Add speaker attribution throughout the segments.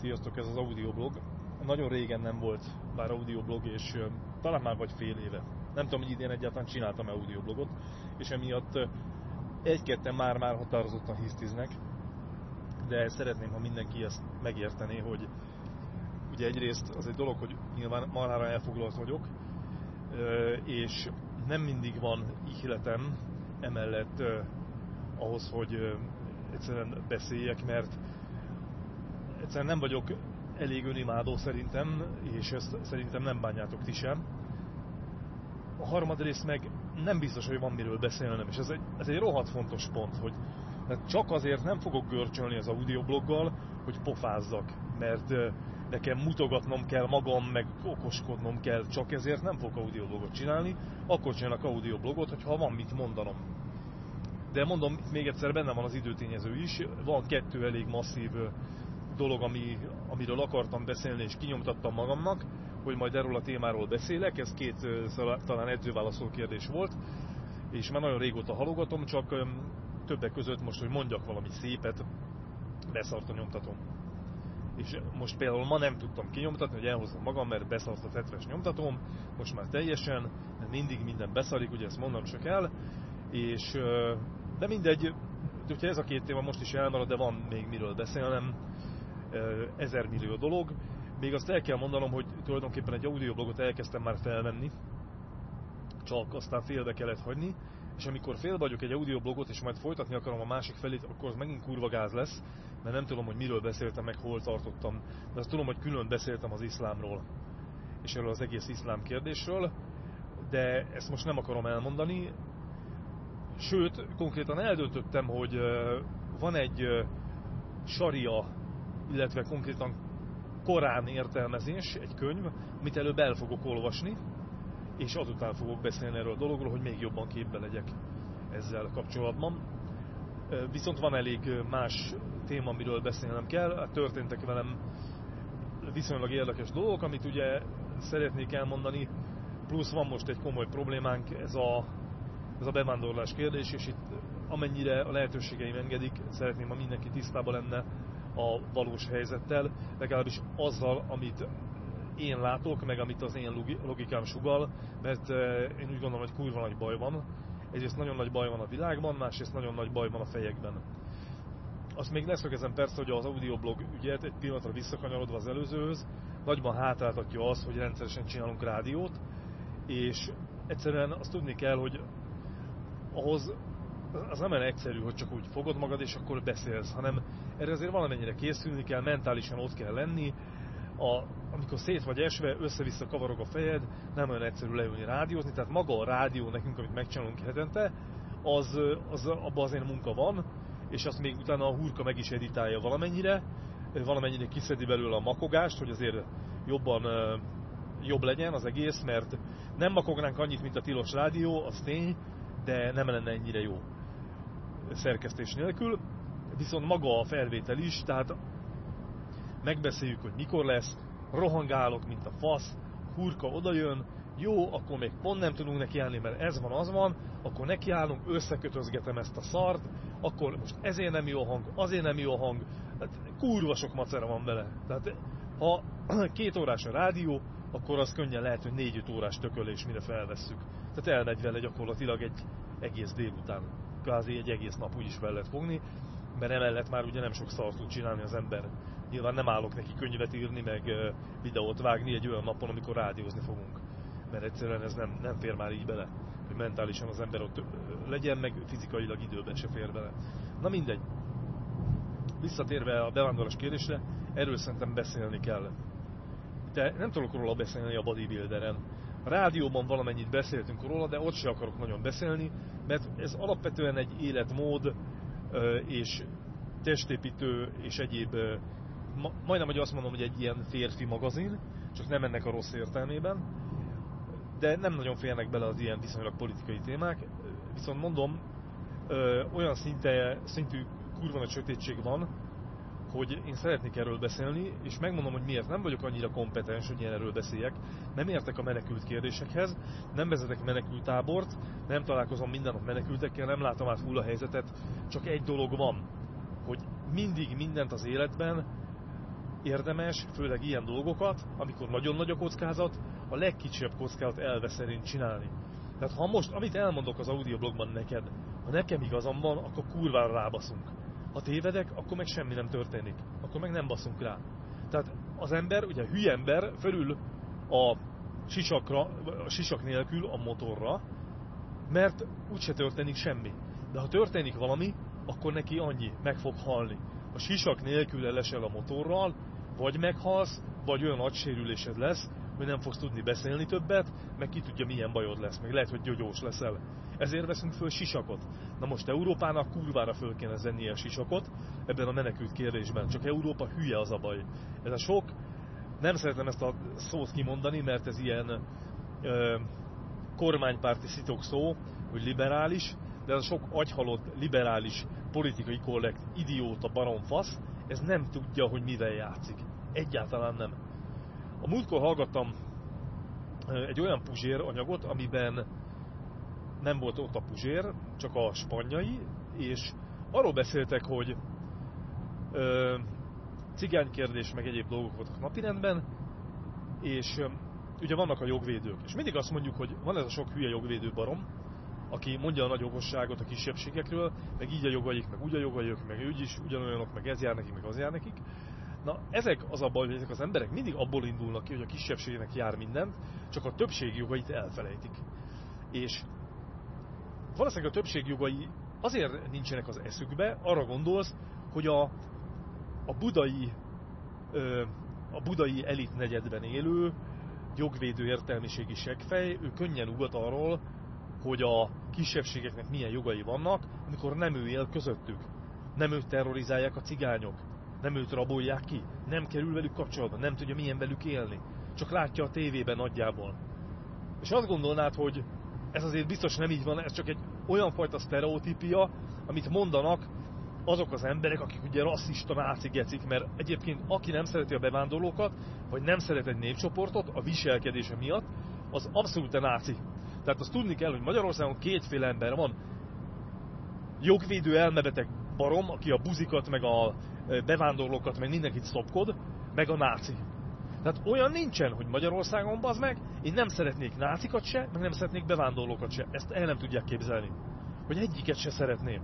Speaker 1: Sziasztok, ez az audioblog. Nagyon régen nem volt bár audioblog, és talán már vagy fél éve. Nem tudom, hogy idén egyáltalán csináltam audioblogot, és emiatt egy-ketten már-már határozottan hisztiznek, de szeretném, ha mindenki ezt megértené, hogy ugye egyrészt az egy dolog, hogy nyilván marhára elfoglalt vagyok, és nem mindig van ihletem emellett ahhoz, hogy egyszerűen beszéljek, mert egyszerűen nem vagyok elég önimádó szerintem, és ezt szerintem nem bánjátok ti sem. A harmadrészt meg nem biztos, hogy van miről beszélnem, és ez egy, ez egy rohadt fontos pont, hogy tehát csak azért nem fogok görcsölni az audiobloggal, hogy pofázzak, mert nekem mutogatnom kell magam, meg okoskodnom kell, csak ezért nem fogok audioblogot csinálni, akkor csinálok audioblogot, hogyha van mit mondanom. De mondom, még egyszer benne van az időtényező is, van kettő elég masszív dolog, ami, amiről akartam beszélni és kinyomtattam magamnak, hogy majd erről a témáról beszélek, ez két talán edzőválaszoló kérdés volt, és már nagyon régóta halogatom, csak többek között most, hogy mondjak valami szépet, beszart a nyomtatom. És most például ma nem tudtam kinyomtatni, hogy elhozom magam, mert beszart a tetves nyomtatom, most már teljesen, mert mindig minden beszarik, ugye ezt mondanom csak el, és de mindegy, hogyha ez a két téma most is elmarad, de van még miről beszélnem, ezer millió dolog. Még azt el kell mondanom, hogy tulajdonképpen egy audioblogot elkezdtem már felvenni, csak aztán félbe kellett hagyni, és amikor fél vagyok egy audioblogot, és majd folytatni akarom a másik felét, akkor az megint kurva gáz lesz, mert nem tudom, hogy miről beszéltem, meg hol tartottam. De azt tudom, hogy külön beszéltem az iszlámról, és erről az egész iszlám kérdésről, de ezt most nem akarom elmondani. Sőt, konkrétan eldöntöttem, hogy van egy saria illetve konkrétan Korán értelmezés, egy könyv, amit előbb el fogok olvasni, és azután fogok beszélni erről a dologról, hogy még jobban képbe legyek ezzel kapcsolatban. Viszont van elég más téma, amiről beszélnem kell. Hát történtek velem viszonylag érdekes dolgok, amit ugye szeretnék elmondani, plusz van most egy komoly problémánk, ez a, ez a bevándorlás kérdés, és itt amennyire a lehetőségeim engedik, szeretném, ha mindenki tisztában lenne a valós helyzettel, legalábbis azzal, amit én látok, meg amit az én logikám sugal, mert eh, én úgy gondolom, hogy kurva nagy baj van. Egyrészt nagyon nagy baj van a világban, másrészt nagyon nagy baj van a fejekben. Azt még leszögezem persze, hogy az audioblog ügyet egy pillanatra visszakanyarodva az előzőhöz, nagyban hátráltatja az, hogy rendszeresen csinálunk rádiót, és egyszerűen azt tudni kell, hogy ahhoz az nem olyan egyszerű, hogy csak úgy fogod magad, és akkor beszélsz, hanem erre azért valamennyire készülni kell, mentálisan ott kell lenni, a, amikor szét vagy esve, össze-vissza kavarog a fejed, nem olyan egyszerű leülni rádiózni, tehát maga a rádió nekünk, amit megcsinálunk hetente, az, az abban azért munka van, és azt még utána a hurka meg is editálja valamennyire, valamennyire kiszedi belőle a makogást, hogy azért jobban jobb legyen az egész, mert nem makognánk annyit, mint a tilos rádió, az tény, de nem lenne ennyire jó szerkesztés nélkül, viszont maga a felvétel is, tehát megbeszéljük, hogy mikor lesz, rohangálok, mint a fasz, hurka odajön, jó, akkor még pont nem tudunk nekiállni, mert ez van, az van, akkor nekiállunk, összekötözgetem ezt a szart, akkor most ezért nem jó hang, azért nem jó hang, hát kurva sok macera van vele. Tehát ha két órás a rádió, akkor az könnyen lehet, hogy négy-öt órás tökölés, mire felvesszük. Tehát elmegy vele gyakorlatilag egy egész délután kvázi egy egész nap úgy is fel lehet fogni, mert emellett már ugye nem sok szart tud csinálni az ember. Nyilván nem állok neki könyvet írni, meg videót vágni egy olyan napon, amikor rádiózni fogunk. Mert egyszerűen ez nem, nem fér már így bele, hogy mentálisan az ember ott legyen, meg fizikailag időben se fér bele. Na mindegy. Visszatérve a bevándorlás kérdésre, erről szerintem beszélni kell. De nem tudok róla beszélni a bodybuilderen a rádióban valamennyit beszéltünk róla, de ott se akarok nagyon beszélni, mert ez alapvetően egy életmód és testépítő és egyéb, majdnem, hogy azt mondom, hogy egy ilyen férfi magazin, csak nem ennek a rossz értelmében, de nem nagyon félnek bele az ilyen viszonylag politikai témák, viszont mondom, olyan szinte, szintű kurva nagy sötétség van, hogy én szeretnék erről beszélni, és megmondom, hogy miért nem vagyok annyira kompetens, hogy én erről beszéljek. Nem értek a menekült kérdésekhez, nem vezetek menekült tábort, nem találkozom minden nap menekültekkel, nem látom át full a helyzetet, csak egy dolog van, hogy mindig mindent az életben érdemes, főleg ilyen dolgokat, amikor nagyon nagy a kockázat, a legkisebb kockázat elve szerint csinálni. Tehát ha most, amit elmondok az audioblogban neked, ha nekem igazam van, akkor kurvára rábaszunk. Ha tévedek, akkor meg semmi nem történik. Akkor meg nem baszunk rá. Tehát az ember, ugye hülye ember, fölül a sisakra, a sisak nélkül a motorra, mert úgyse történik semmi. De ha történik valami, akkor neki annyi, meg fog halni. A sisak nélkül elesel a motorral, vagy meghalsz, vagy olyan agysérülésed lesz, hogy nem fogsz tudni beszélni többet, meg ki tudja milyen bajod lesz, meg lehet, hogy gyógyós leszel. Ezért veszünk föl sisakot. Na most Európának kurvára föl kéne zenni a sisakot ebben a menekült kérdésben. Csak Európa hülye az a baj. Ez a sok, nem szeretem ezt a szót kimondani, mert ez ilyen ö, kormánypárti szitok szó, hogy liberális, de ez a sok agyhalott liberális politikai kollekt, idióta, baromfasz, ez nem tudja, hogy mivel játszik. Egyáltalán nem. A múltkor hallgattam egy olyan puzsér anyagot, amiben nem volt ott a puzsér, csak a spanyai, és arról beszéltek, hogy ö, cigánykérdés, meg egyéb dolgok voltak napirendben, és ö, ugye vannak a jogvédők. És mindig azt mondjuk, hogy van ez a sok hülye jogvédő barom, aki mondja a nagy okosságot a kisebbségekről, meg így a jogaik, meg úgy a jogaik, meg úgy is ugyanolyanok, meg ez jár nekik, meg az jár nekik. Na, ezek az a baj, hogy ezek az emberek mindig abból indulnak ki, hogy a kisebbségnek jár mindent, csak a többség jogait elfelejtik. És valószínűleg a többség jogai azért nincsenek az eszükbe, arra gondolsz, hogy a, a budai ö, a budai elit negyedben élő jogvédő értelmiségi segfej, ő könnyen ugat arról, hogy a kisebbségeknek milyen jogai vannak, amikor nem ő él közöttük. Nem őt terrorizálják a cigányok, nem őt rabolják ki, nem kerül velük kapcsolatba, nem tudja milyen velük élni. Csak látja a tévében nagyjából. És azt gondolnád, hogy ez azért biztos nem így van, ez csak egy olyan fajta sztereotípia, amit mondanak azok az emberek, akik ugye rasszista náci gecik, mert egyébként aki nem szereti a bevándorlókat, vagy nem szeret egy népcsoportot a viselkedése miatt, az abszolút náci. Tehát azt tudni kell, hogy Magyarországon kétféle ember van. Jogvédő elmebeteg barom, aki a buzikat, meg a bevándorlókat, meg mindenkit szopkod, meg a náci. Tehát olyan nincsen, hogy Magyarországon bazd meg, én nem szeretnék nácikat se, meg nem szeretnék bevándorlókat se. Ezt el nem tudják képzelni. Hogy egyiket se szeretném.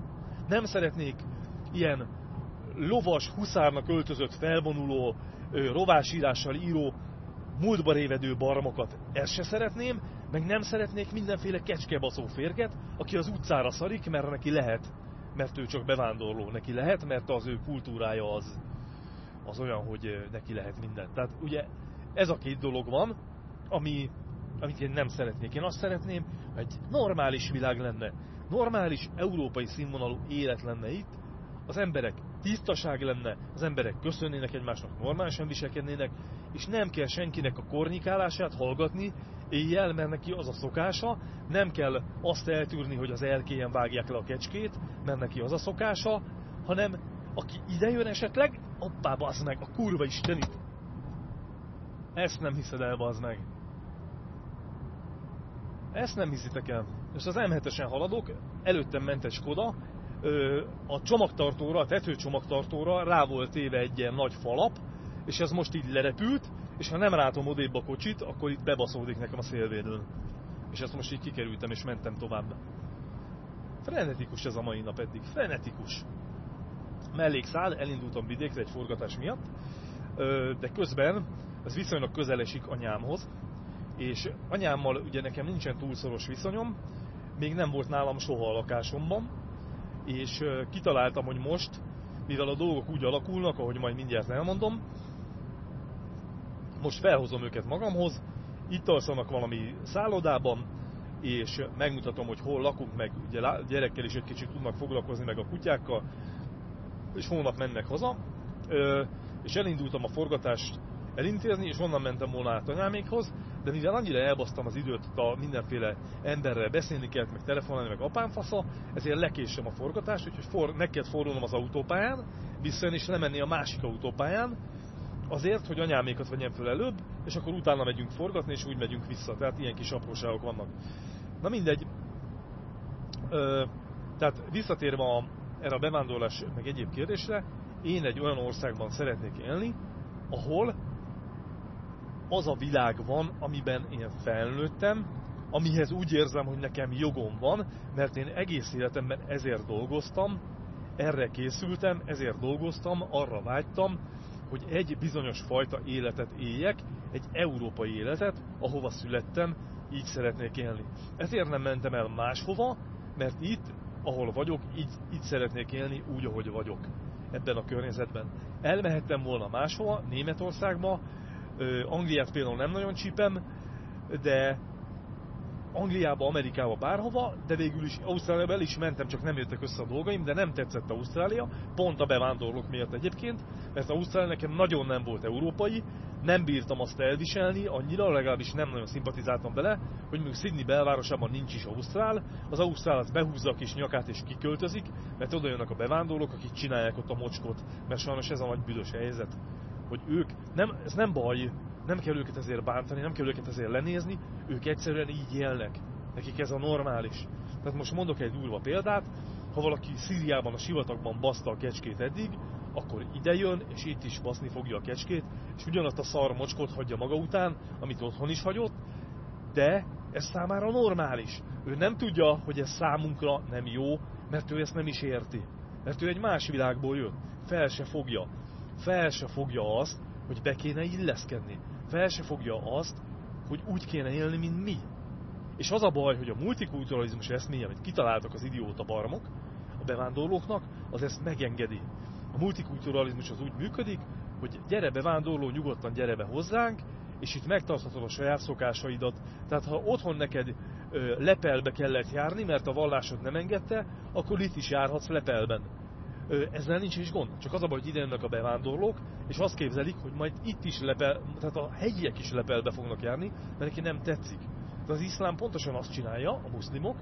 Speaker 1: Nem szeretnék ilyen lovas, huszárnak öltözött, felvonuló, rovásírással író, múltba révedő barmokat. Ezt se szeretném, meg nem szeretnék mindenféle kecskebaszó férget, aki az utcára szarik, mert neki lehet, mert ő csak bevándorló. Neki lehet, mert az ő kultúrája az, az olyan, hogy neki lehet minden. Tehát ugye ez a két dolog van, ami, amit én nem szeretnék. Én azt szeretném, hogy egy normális világ lenne, normális európai színvonalú élet lenne itt, az emberek tisztaság lenne, az emberek köszönnének egymásnak, normálisan viselkednének, és nem kell senkinek a kornikálását hallgatni éjjel, mert neki az a szokása, nem kell azt eltűrni, hogy az elkélyen vágják le a kecskét, mert neki az a szokása, hanem aki idejön esetleg, hoppá, bazd meg, a kurva istenit. Ezt nem hiszed el, bazd meg. Ezt nem hiszitek el. És az M7-esen haladok, előttem ment egy Skoda, a csomagtartóra, a tetőcsomagtartóra rá volt éve egy ilyen nagy falap, és ez most így lerepült, és ha nem rátom odébb a kocsit, akkor itt bebaszódik nekem a szélvédőn. És ezt most így kikerültem, és mentem tovább. Frenetikus ez a mai nap eddig, frenetikus. Mellékszál, elindultam vidékre egy forgatás miatt, de közben ez viszonylag közel esik anyámhoz, és anyámmal ugye nekem nincsen túlszoros viszonyom, még nem volt nálam soha a lakásomban, és kitaláltam, hogy most, mivel a dolgok úgy alakulnak, ahogy majd mindjárt elmondom, most felhozom őket magamhoz, itt alszanak valami szállodában, és megmutatom, hogy hol lakunk, meg ugye gyerekkel is egy kicsit tudnak foglalkozni, meg a kutyákkal, és hónap mennek haza, és elindultam a forgatást elintézni, és onnan mentem volna át anyámékhoz, de mivel annyira elbasztam az időt, a mindenféle emberrel beszélni kellett, meg telefonálni, meg apámfasza, ezért lekésem a forgatást, úgyhogy for, kellett fordulnom az autópályán, visszajön és lemenni a másik autópályán, azért, hogy anyámékat vegyem föl előbb, és akkor utána megyünk forgatni, és úgy megyünk vissza. Tehát ilyen kis apróságok vannak. Na mindegy. Ö, tehát visszatérve a, erre a bevándorlás meg egyéb kérdésre, én egy olyan országban szeretnék élni, ahol az a világ van, amiben én felnőttem, amihez úgy érzem, hogy nekem jogom van, mert én egész életemben ezért dolgoztam, erre készültem, ezért dolgoztam, arra vágytam, hogy egy bizonyos fajta életet éljek, egy európai életet, ahova születtem, így szeretnék élni. Ezért nem mentem el máshova, mert itt, ahol vagyok, így, így szeretnék élni, úgy, ahogy vagyok ebben a környezetben. Elmehettem volna máshova, Németországba, Angliát például nem nagyon csípem, de Angliába, Amerikába, bárhova, de végül is Ausztráliába el is mentem, csak nem jöttek össze a dolgaim, de nem tetszett Ausztrália, pont a bevándorlók miatt egyébként, mert Ausztrália nekem nagyon nem volt európai, nem bírtam azt elviselni, annyira, legalábbis nem nagyon szimpatizáltam bele, hogy mondjuk Sydney belvárosában nincs is Ausztrál, az Ausztrál az behúzza a kis nyakát és kiköltözik, mert oda jönnek a bevándorlók, akik csinálják ott a mocskot, mert sajnos ez a nagy büdös helyzet, hogy ők, nem, ez nem baj, nem kell őket ezért bántani, nem kell őket ezért lenézni, ők egyszerűen így élnek. Nekik ez a normális. Tehát most mondok egy durva példát, ha valaki Szíriában, a sivatagban baszta a kecskét eddig, akkor ide jön, és itt is baszni fogja a kecskét, és ugyanazt a szar mocskot hagyja maga után, amit otthon is hagyott, de ez számára normális. Ő nem tudja, hogy ez számunkra nem jó, mert ő ezt nem is érti. Mert ő egy más világból jött. Fel se fogja. Fel se fogja azt, hogy be kéne illeszkedni. Fel se fogja azt, hogy úgy kéne élni, mint mi. És az a baj, hogy a multikulturalizmus eszmény, amit kitaláltak az idióta barmok, a bevándorlóknak, az ezt megengedi. A multikulturalizmus az úgy működik, hogy gyere bevándorló, nyugodtan gyere be hozzánk, és itt megtarthatod a saját szokásaidat. Tehát ha otthon neked ö, lepelbe kellett járni, mert a vallásod nem engedte, akkor itt is járhatsz lepelben. Ezzel nincs is gond. Csak az a baj, hogy ide jönnek a bevándorlók, és azt képzelik, hogy majd itt is lepel, tehát a helyiek is lepelbe fognak járni, mert neki nem tetszik. Tehát az iszlám pontosan azt csinálja, a muszlimok,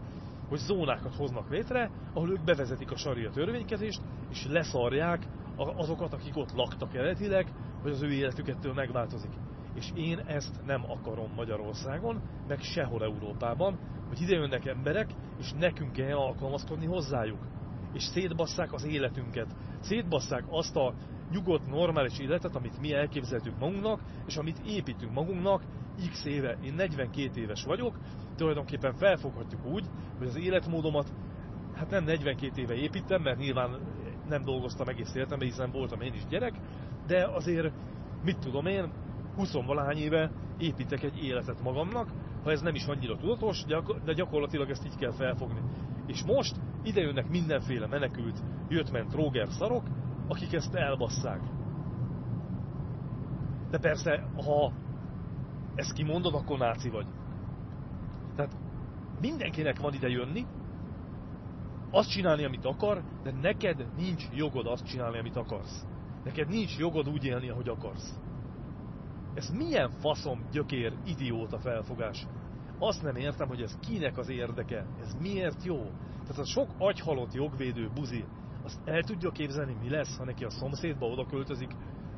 Speaker 1: hogy zónákat hoznak létre, ahol ők bevezetik a saria törvénykezést, és leszarják azokat, akik ott laktak eredetileg, hogy az ő életükettől megváltozik. És én ezt nem akarom Magyarországon, meg sehol Európában, hogy ide jönnek emberek, és nekünk kell alkalmazkodni hozzájuk. És szétbasszák az életünket. Szétbasszák azt a nyugodt, normális életet, amit mi elképzeltünk magunknak, és amit építünk magunknak x éve. Én 42 éves vagyok, tulajdonképpen felfoghatjuk úgy, hogy az életmódomat hát nem 42 éve építem, mert nyilván nem dolgoztam egész életemben, hiszen voltam én is gyerek, de azért, mit tudom én, 20 valahány éve építek egy életet magamnak, ha ez nem is annyira tudatos, de gyakorlatilag ezt így kell felfogni. És most ide jönnek mindenféle menekült, jött-ment Roger szarok, akik ezt elbasszák. De persze, ha ezt kimondod, akkor náci vagy. Tehát mindenkinek van ide jönni, azt csinálni, amit akar, de neked nincs jogod azt csinálni, amit akarsz. Neked nincs jogod úgy élni, ahogy akarsz. Ez milyen faszom, gyökér, idióta felfogás. Azt nem értem, hogy ez kinek az érdeke. Ez miért jó? Tehát a sok agyhalott jogvédő buzi, azt el tudja képzelni, mi lesz, ha neki a szomszédba oda költözik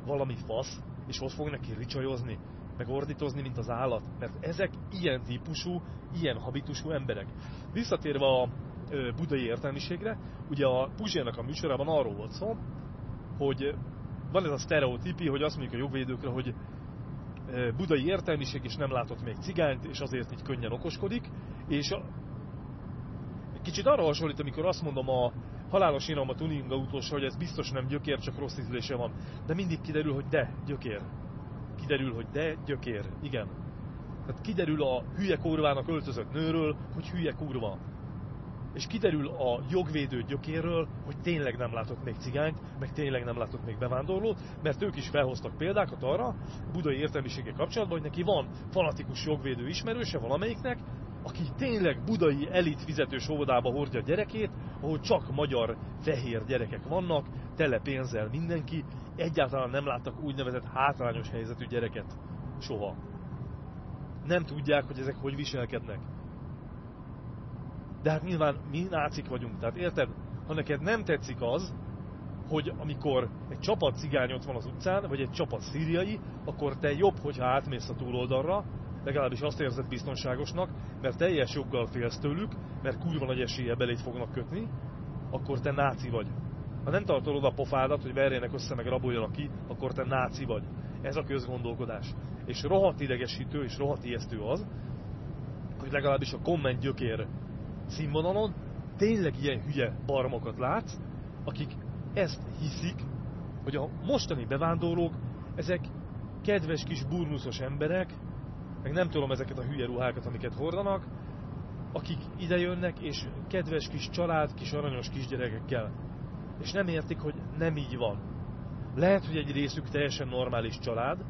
Speaker 1: valami fasz, és ott fog neki ricsajozni, meg ordítozni, mint az állat. Mert ezek ilyen típusú, ilyen habitusú emberek. Visszatérve a budai értelmiségre, ugye a Puzsérnak a műsorában arról volt szó, hogy van ez a sztereotípi, hogy azt mondjuk a jogvédőkre, hogy budai értelmiség, és nem látott még cigányt, és azért így könnyen okoskodik, és a... kicsit arra hasonlít, amikor azt mondom a halálos a tuning autós, hogy ez biztos nem gyökér, csak rossz ízlése van. De mindig kiderül, hogy de, gyökér. Kiderül, hogy de, gyökér. Igen. Tehát kiderül a hülye kurvának öltözött nőről, hogy hülye kurva és kiderül a jogvédő gyökéről, hogy tényleg nem látott még cigányt, meg tényleg nem látott még bevándorlót, mert ők is felhoztak példákat arra, budai értelmisége kapcsolatban, hogy neki van fanatikus jogvédő ismerőse valamelyiknek, aki tényleg budai elit fizetős óvodába hordja a gyerekét, ahol csak magyar fehér gyerekek vannak, tele pénzzel mindenki, egyáltalán nem láttak úgynevezett hátrányos helyzetű gyereket. Soha. Nem tudják, hogy ezek hogy viselkednek de hát nyilván mi nácik vagyunk, tehát érted? Ha neked nem tetszik az, hogy amikor egy csapat cigány ott van az utcán, vagy egy csapat szíriai, akkor te jobb, hogyha átmész a túloldalra, legalábbis azt érzed biztonságosnak, mert teljes joggal félsz tőlük, mert kurva nagy esélye belét fognak kötni, akkor te náci vagy. Ha nem tartod a pofádat, hogy verjenek össze, meg raboljanak ki, akkor te náci vagy. Ez a közgondolkodás. És rohadt idegesítő és rohadt ijesztő az, hogy legalábbis a komment gyökér színvonalon tényleg ilyen hülye barmokat látsz, akik ezt hiszik, hogy a mostani bevándorlók, ezek kedves kis burnuszos emberek, meg nem tudom ezeket a hülye ruhákat, amiket hordanak, akik ide jönnek, és kedves kis család, kis aranyos kisgyerekekkel. És nem értik, hogy nem így van. Lehet, hogy egy részük teljesen normális család,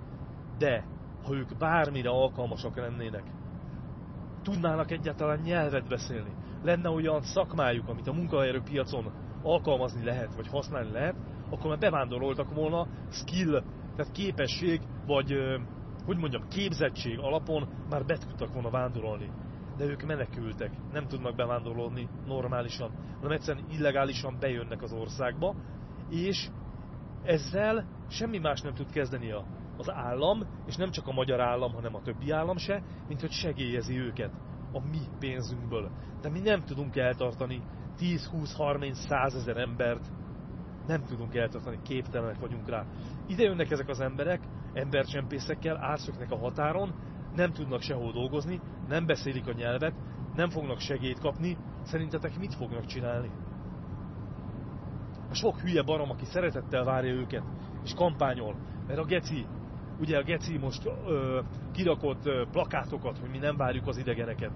Speaker 1: de ha ők bármire alkalmasak lennének, tudnának egyáltalán nyelvet beszélni, lenne olyan szakmájuk, amit a munkaerőpiacon alkalmazni lehet, vagy használni lehet, akkor már bevándoroltak volna skill, tehát képesség, vagy hogy mondjam, képzettség alapon már be tudtak volna vándorolni. De ők menekültek, nem tudnak bevándorolni normálisan, hanem egyszerűen illegálisan bejönnek az országba, és ezzel semmi más nem tud kezdeni az állam, és nem csak a magyar állam, hanem a többi állam se, mint hogy segélyezi őket a mi pénzünkből. De mi nem tudunk eltartani 10, 20, 30, 100 ezer embert, nem tudunk eltartani, képtelenek vagyunk rá. Ide jönnek ezek az emberek, embercsempészekkel, átszöknek a határon, nem tudnak sehol dolgozni, nem beszélik a nyelvet, nem fognak segélyt kapni, szerintetek mit fognak csinálni? A sok hülye barom, aki szeretettel várja őket, és kampányol, mert a geci, ugye a geci most ö, kirakott plakátokat, hogy mi nem várjuk az idegeneket,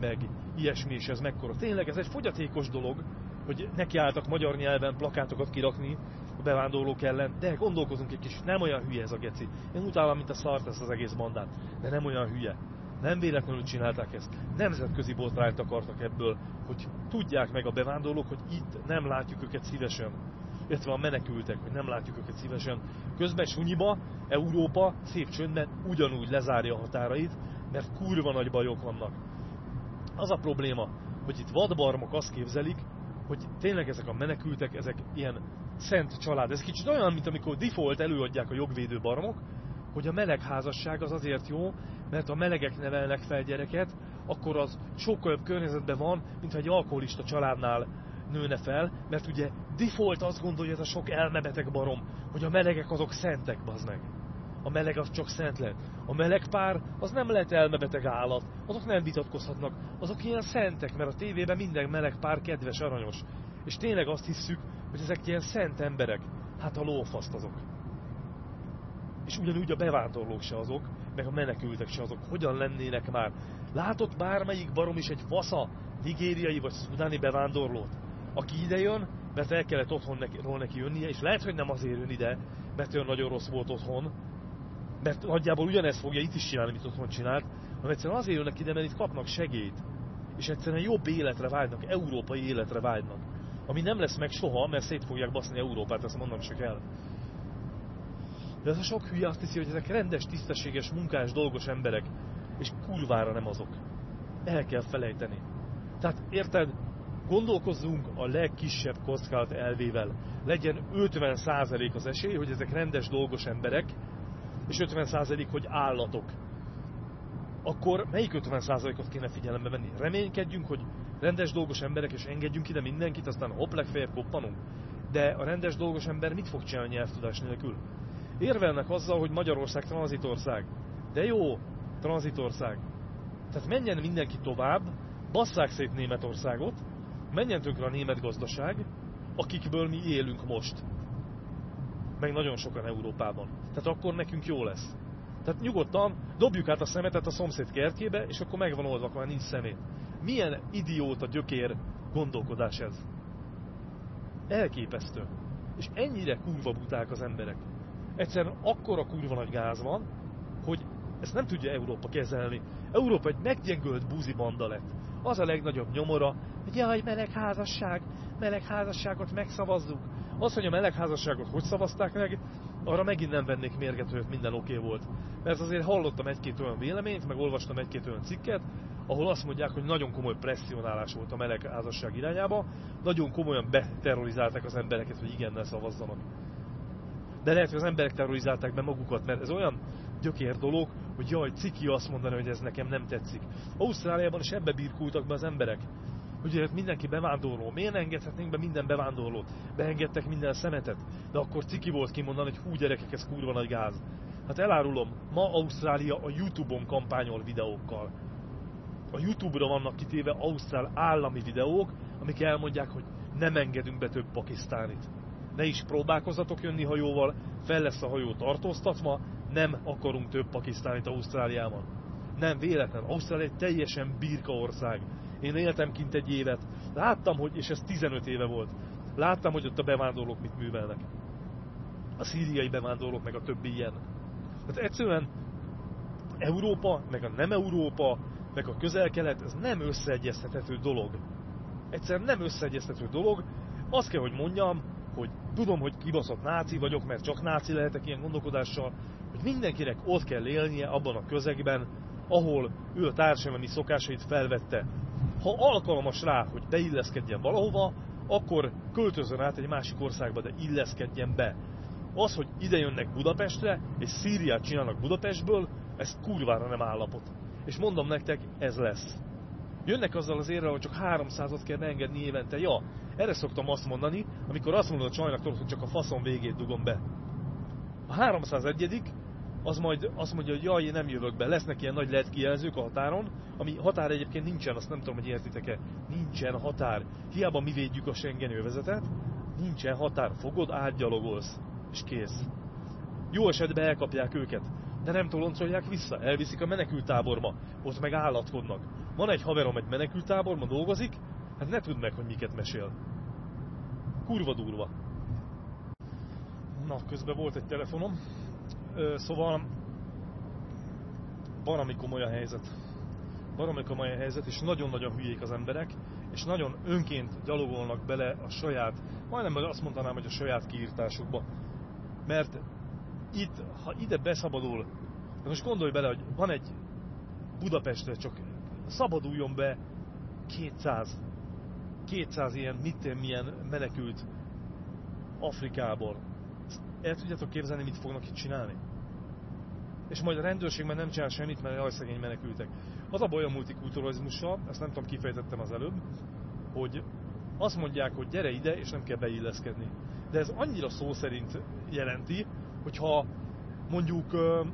Speaker 1: meg ilyesmi, és ez mekkora. Tényleg ez egy fogyatékos dolog, hogy nekiálltak magyar nyelven plakátokat kirakni a bevándorlók ellen, de gondolkozunk egy kis, nem olyan hülye ez a geci. Én utálom, mint a szart ezt az egész bandát, de nem olyan hülye. Nem véletlenül csinálták ezt. Nemzetközi botrányt akartak ebből, hogy tudják meg a bevándorlók, hogy itt nem látjuk őket szívesen. Illetve a menekültek, hogy nem látjuk őket szívesen. Közben Sunyiba, Európa szép csöndben ugyanúgy lezárja a határait, mert kurva nagy bajok vannak. Az a probléma, hogy itt vadbarmok azt képzelik, hogy tényleg ezek a menekültek, ezek ilyen szent család. Ez kicsit olyan, mint amikor default előadják a jogvédő barmok, hogy a melegházasság az azért jó, mert a melegek nevelnek fel gyereket, akkor az sokkal jobb környezetben van, mint egy alkoholista családnál nőne fel, mert ugye default azt gondolja ez a sok elmebeteg barom, hogy a melegek azok szentek, bazd meg. A meleg az csak szent lehet. A meleg pár az nem lehet elmebeteg állat, azok nem vitatkozhatnak, azok ilyen szentek, mert a tévében minden meleg pár kedves, aranyos. És tényleg azt hisszük, hogy ezek ilyen szent emberek. Hát a lófaszt azok. És ugyanúgy a bevándorlók se azok, meg a menekültek se azok. Hogyan lennének már? Látott bármelyik barom is egy fasza nigériai vagy szudáni bevándorlót, aki ide jön, mert el kellett otthon neki, neki jönnie, és lehet, hogy nem azért jön ide, mert olyan nagyon rossz volt otthon, mert nagyjából ugyanezt fogja itt is csinálni, amit otthon csinált, hanem egyszerűen azért jönnek ide, mert itt kapnak segélyt. És egyszerűen jobb életre vágynak, európai életre vágynak. Ami nem lesz meg soha, mert szét fogják baszni Európát, ezt mondom csak el. De ez a sok hülye azt hiszi, hogy ezek rendes, tisztességes, munkás, dolgos emberek, és kurvára nem azok. El kell felejteni. Tehát érted, gondolkozzunk a legkisebb kockázat elvével. Legyen 50% az esély, hogy ezek rendes, dolgos emberek, és 50% hogy állatok. Akkor melyik 50%-ot kéne figyelembe venni? Reménykedjünk, hogy rendes dolgos emberek, és engedjünk ide mindenkit, aztán hopp, legfeljebb koppanunk. De a rendes dolgos ember mit fog csinálni nyelvtudás nélkül? Érvelnek azzal, hogy Magyarország tranzitország. De jó, tranzitország. Tehát menjen mindenki tovább, basszák szét Németországot, menjen tönkre a német gazdaság, akikből mi élünk most meg nagyon sokan Európában. Tehát akkor nekünk jó lesz. Tehát nyugodtan dobjuk át a szemetet a szomszéd kertjébe, és akkor megvan oldva, akkor nincs szemét. Milyen idióta gyökér gondolkodás ez? Elképesztő. És ennyire kurva buták az emberek. Egyszerűen akkora kurva nagy gáz van, hogy ezt nem tudja Európa kezelni. Európa egy meggyengölt banda lett. Az a legnagyobb nyomora, hogy jaj, meleg házasság, meleg házasságot megszavazzuk. Az, hogy a melegházasságot hogy szavazták meg, arra megint nem vennék mérget, hogy minden oké okay volt. Mert azért hallottam egy-két olyan véleményt, meg olvastam egy-két olyan cikket, ahol azt mondják, hogy nagyon komoly presszionálás volt a melegházasság irányába, nagyon komolyan beterrorizálták az embereket, hogy igennel szavazzanak. De lehet, hogy az emberek terrorizálták be magukat, mert ez olyan gyökér dolog, hogy jaj, ciki azt mondani, hogy ez nekem nem tetszik. Ausztráliában is ebbe birkultak be az emberek hogy mindenki bevándorló. Miért engedhetnénk be minden bevándorlót? Beengedtek minden szemetet. De akkor ciki volt kimondani, hogy hú gyerekek, ez kurva nagy gáz. Hát elárulom, ma Ausztrália a Youtube-on kampányol videókkal. A Youtube-ra vannak kitéve Ausztrál állami videók, amik elmondják, hogy nem engedünk be több pakisztánit. Ne is próbálkozatok jönni hajóval, fel lesz a hajó tartóztatva, nem akarunk több pakisztánit Ausztráliában. Nem véletlen, Ausztrália egy teljesen birka ország. Én éltem kint egy évet, láttam, hogy, és ez 15 éve volt, láttam, hogy ott a bevándorlók mit művelnek. A szíriai bevándorlók, meg a többi ilyen. Tehát egyszerűen Európa, meg a nem Európa, meg a közel-kelet, ez nem összeegyeztethető dolog. Egyszerűen nem összeegyeztethető dolog. Azt kell, hogy mondjam, hogy tudom, hogy kibaszott náci vagyok, mert csak náci lehetek ilyen gondolkodással, mindenkinek ott kell élnie abban a közegben, ahol ő a társadalmi szokásait felvette. Ha alkalmas rá, hogy beilleszkedjen valahova, akkor költözön át egy másik országba, de illeszkedjen be. Az, hogy ide jönnek Budapestre, és Szíriát csinálnak Budapestből, ez kurvára nem állapot. És mondom nektek, ez lesz. Jönnek azzal az érrel, hogy csak 300-at kell engedni évente. Ja, erre szoktam azt mondani, amikor azt mondod a csajnak, hogy csak a faszon végét dugom be. A 301 az majd azt mondja, hogy jaj, én nem jövök be. Lesznek ilyen nagy LED kijelzők a határon, ami határ egyébként nincsen, azt nem tudom, hogy értitek-e. Nincsen határ. Hiába mi védjük a Schengen övezetet, nincsen határ. Fogod, átgyalogolsz, és kész. Jó esetben elkapják őket, de nem toloncolják vissza, elviszik a menekültáborba, ott meg állatkodnak. Van egy haverom egy menekültáborban dolgozik, hát ne tudd meg, hogy miket mesél. Kurva durva. Na, közben volt egy telefonom, Szóval valami komoly a helyzet. Valami komoly a helyzet, és nagyon-nagyon hülyék az emberek, és nagyon önként gyalogolnak bele a saját, majdnem azt mondanám, hogy a saját kiírtásukba. Mert itt, ha ide beszabadul, de most gondolj bele, hogy van egy Budapestre, csak szabaduljon be 200, 200 ilyen, mit milyen menekült Afrikából, el tudjátok képzelni, mit fognak itt csinálni? És majd a rendőrség már nem csinál semmit, mert jaj, szegény menekültek. Az a baj a multikulturalizmussal, ezt nem tudom, kifejtettem az előbb, hogy azt mondják, hogy gyere ide, és nem kell beilleszkedni. De ez annyira szó szerint jelenti, hogyha mondjuk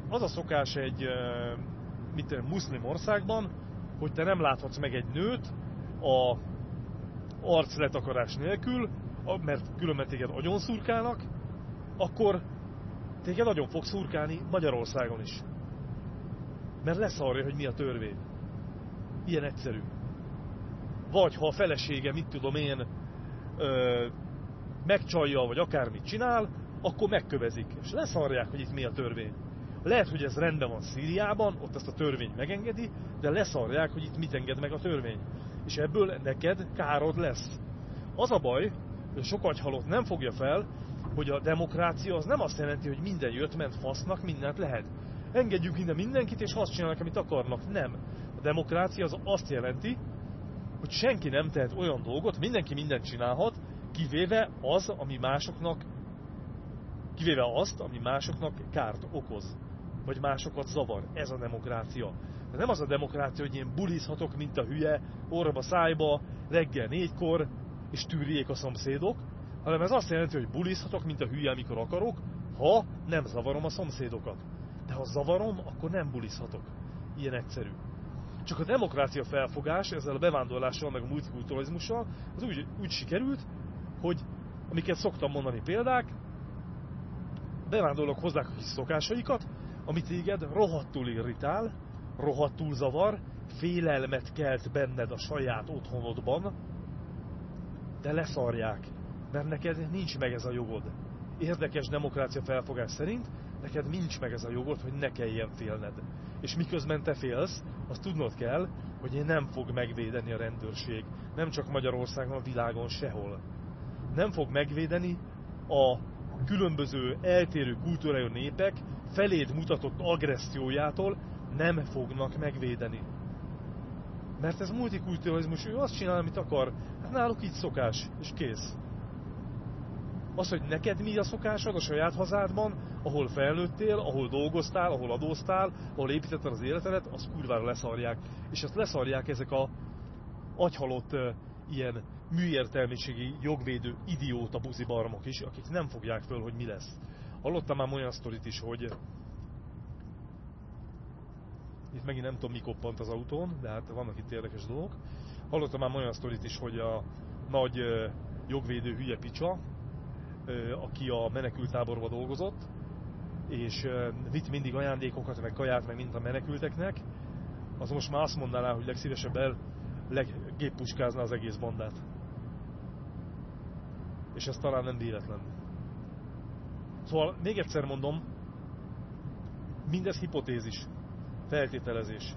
Speaker 1: az a szokás egy mit tudom, muszlim országban, hogy te nem láthatsz meg egy nőt a arcletakarás nélkül, mert különben téged agyon szurkálnak, akkor téged nagyon fog szurkálni Magyarországon is. Mert lesz arra, hogy mi a törvény. Ilyen egyszerű. Vagy ha a felesége, mit tudom én, ö, megcsalja, vagy akármit csinál, akkor megkövezik. És leszarják, hogy itt mi a törvény. Lehet, hogy ez rendben van Szíriában, ott ezt a törvény megengedi, de leszarják, hogy itt mit enged meg a törvény. És ebből neked károd lesz. Az a baj, hogy sok agyhalott nem fogja fel, hogy a demokrácia az nem azt jelenti, hogy minden jött, ment fasznak, mindent lehet. Engedjük minden mindenkit, és azt csinálnak, amit akarnak. Nem. A demokrácia az azt jelenti, hogy senki nem tehet olyan dolgot, mindenki mindent csinálhat, kivéve az, ami másoknak kivéve azt, ami másoknak kárt okoz, vagy másokat zavar. Ez a demokrácia. De nem az a demokrácia, hogy én bulizhatok, mint a hülye, orba szájba, reggel négykor, és tűrjék a szomszédok, hanem ez azt jelenti, hogy bulizhatok, mint a hülye, amikor akarok, ha nem zavarom a szomszédokat. De ha zavarom, akkor nem bulizhatok. Ilyen egyszerű. Csak a demokrácia felfogás ezzel a bevándorlással, meg a multikulturalizmussal, az úgy, úgy sikerült, hogy amiket szoktam mondani példák, bevándorlók hozzák a kis szokásaikat, amit téged rohadtul irritál, rohadtul zavar, félelmet kelt benned a saját otthonodban, de leszarják mert neked nincs meg ez a jogod. Érdekes demokrácia felfogás szerint neked nincs meg ez a jogod, hogy ne kelljen félned. És miközben te félsz, azt tudnod kell, hogy én nem fog megvédeni a rendőrség. Nem csak Magyarországon, a világon sehol. Nem fog megvédeni a különböző eltérő kultúrájú népek feléd mutatott agressziójától nem fognak megvédeni. Mert ez multikulturalizmus, ő azt csinál, amit akar. Hát náluk így szokás, és kész. Az, hogy neked mi a szokásod a saját hazádban, ahol felnőttél, ahol dolgoztál, ahol adóztál, ahol építetted az életedet, az kurvára leszarják. És ezt leszarják ezek a agyhalott ilyen műértelmiségi jogvédő idióta buzibarmok is, akik nem fogják föl, hogy mi lesz. Hallottam már olyan sztorit is, hogy Itt megint nem tudom, mi koppant az autón, de hát vannak itt érdekes dolgok. Hallottam már olyan sztorit is, hogy a nagy jogvédő hülye picsa, aki a menekültáborban dolgozott, és vitt mindig ajándékokat, meg kaját, meg mint a menekülteknek, az most már azt mondaná, hogy legszívesebb el leggéppuskázna az egész bandát. És ez talán nem véletlen. Szóval még egyszer mondom, mindez hipotézis, feltételezés.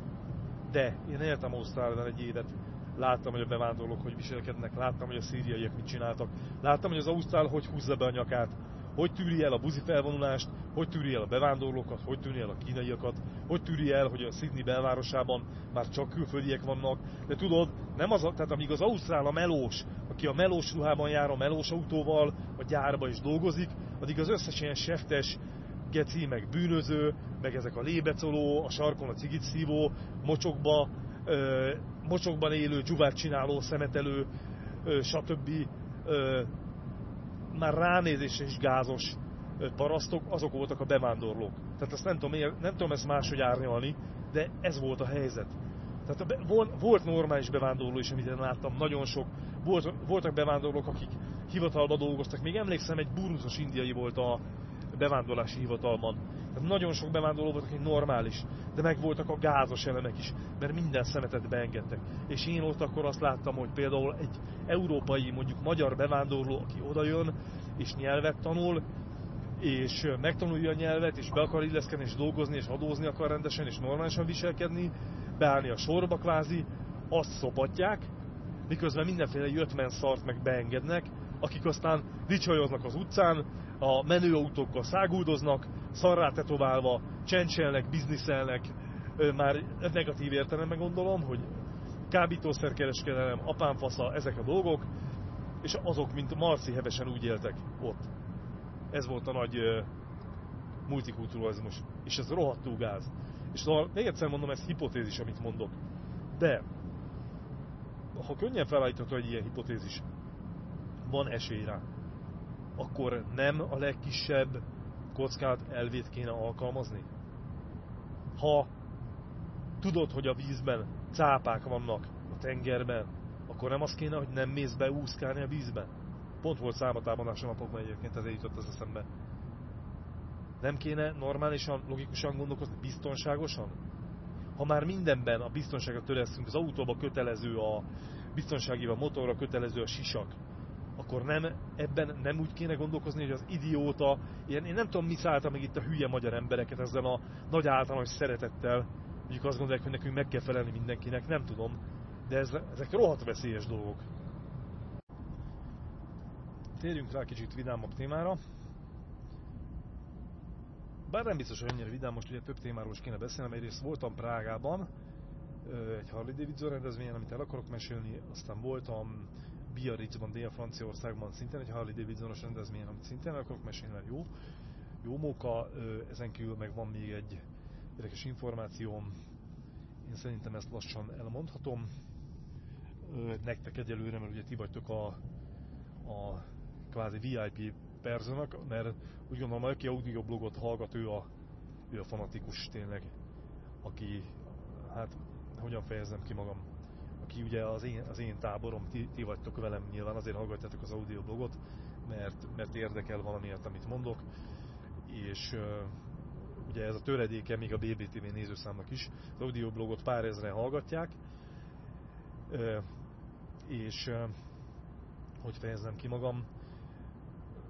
Speaker 1: De én éltem Ausztráliában egy évet, láttam, hogy a bevándorlók hogy viselkednek, láttam, hogy a szíriaiak mit csináltak, láttam, hogy az Ausztrál hogy húzza be a nyakát, hogy tűri el a buzi felvonulást, hogy tűri el a bevándorlókat, hogy tűri el a kínaiakat, hogy tűri el, hogy a Sydney belvárosában már csak külföldiek vannak. De tudod, nem az, tehát amíg az Ausztrál a melós, aki a melós ruhában jár a melós autóval, a gyárba is dolgozik, addig az összes ilyen seftes, geci, meg bűnöző, meg ezek a lébecoló, a sarkon a cigit szívó, mocsokba, mocsokban élő, dzsuvát csináló, szemetelő, stb. Már ránézésre is gázos parasztok, azok voltak a bevándorlók. Tehát ezt nem tudom, nem tudom ezt máshogy árnyalni, de ez volt a helyzet. Tehát volt normális bevándorló is, amit én láttam, nagyon sok. Volt, voltak bevándorlók, akik hivatalba dolgoztak. Még emlékszem, egy buruzos indiai volt a bevándorlási hivatalban. Tehát nagyon sok bevándorló volt, aki normális, de meg voltak a gázos elemek is, mert minden szemetet beengedtek. És én ott akkor azt láttam, hogy például egy európai, mondjuk magyar bevándorló, aki odajön, és nyelvet tanul, és megtanulja a nyelvet, és be akar illeszkedni, és dolgozni, és adózni akar rendesen, és normálisan viselkedni, beállni a sorba kvázi, azt szopatják, miközben mindenféle jöttmen szart meg beengednek, akik aztán dicsajoznak az utcán, a menőautókkal száguldoznak, szarrá tetoválva, csencselnek, bizniszelnek, már negatív értelemben gondolom, hogy kábítószerkereskedelem, apámfasza, ezek a dolgok, és azok, mint Marci hevesen úgy éltek ott. Ez volt a nagy multikulturalizmus, és ez rohadtú gáz. És szóval még egyszer mondom, ez hipotézis, amit mondok. De, ha könnyen felállítható egy ilyen hipotézis, van esély rá, akkor nem a legkisebb kockát elvét kéne alkalmazni? Ha tudod, hogy a vízben cápák vannak a tengerben, akkor nem az kéne, hogy nem mész be úszkálni a vízbe? Pont volt számatámadás a napokban egyébként, ezért jutott az eszembe. Nem kéne normálisan, logikusan gondolkozni, biztonságosan? Ha már mindenben a biztonságra törekszünk, az autóba kötelező a biztonsági, a motorra kötelező a sisak, akkor nem, ebben nem úgy kéne gondolkozni, hogy az idióta, ilyen, én nem tudom, mi szállta meg itt a hülye magyar embereket ezzel a nagy általános szeretettel, mondjuk azt gondolják, hogy nekünk meg kell felelni mindenkinek, nem tudom, de ez, ezek rohadt veszélyes dolgok. Térjünk rá kicsit vidámabb témára. Bár nem biztos, hogy ennyire vidám, most ugye több témáról is kéne beszélnem. Egyrészt voltam Prágában, egy Harley Davidson rendezvényen, amit el akarok mesélni, aztán voltam Biarritzban, Dél-Franciaországban szintén egy Harley Davidsonos rendezvényen, amit szintén akarok mesélni, mert jó. Jó móka, ezen kívül meg van még egy érdekes információm, én szerintem ezt lassan elmondhatom. Nektek egyelőre, mert ugye ti vagytok a, a kvázi VIP personak, mert úgy gondolom, aki audioblogot hallgat, ő a, ő a fanatikus tényleg, aki, hát hogyan fejezem ki magam, aki ugye az én, az én táborom, ti, ti vagytok velem nyilván, azért hallgatjátok az audioblogot, mert, mert érdekel valamiért, amit mondok, és ugye ez a töredéke még a BBTV nézőszámnak is, az audioblogot pár ezre hallgatják, és hogy fejezem ki magam,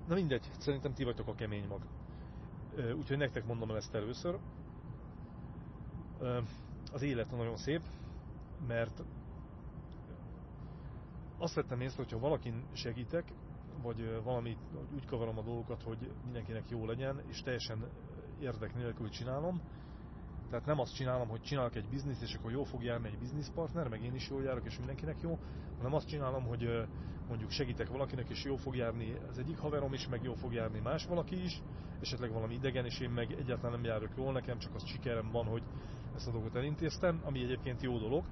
Speaker 1: na mindegy, szerintem ti vagytok a kemény mag. Úgyhogy nektek mondom el ezt először. Az élet nagyon szép, mert azt vettem észre, hogyha valakin segítek, vagy valami úgy kavarom a dolgokat, hogy mindenkinek jó legyen, és teljesen érdek nélkül csinálom, tehát nem azt csinálom, hogy csinálok egy bizniszt, és akkor jó fog járni egy bizniszpartner, meg én is jól járok, és mindenkinek jó, hanem azt csinálom, hogy mondjuk segítek valakinek, és jó fog járni az egyik haverom is, meg jó fog járni más valaki is, esetleg valami idegen, és én meg egyáltalán nem járok jól, nekem csak az sikerem van, hogy ezt a dolgot elintéztem, ami egyébként jó dolog,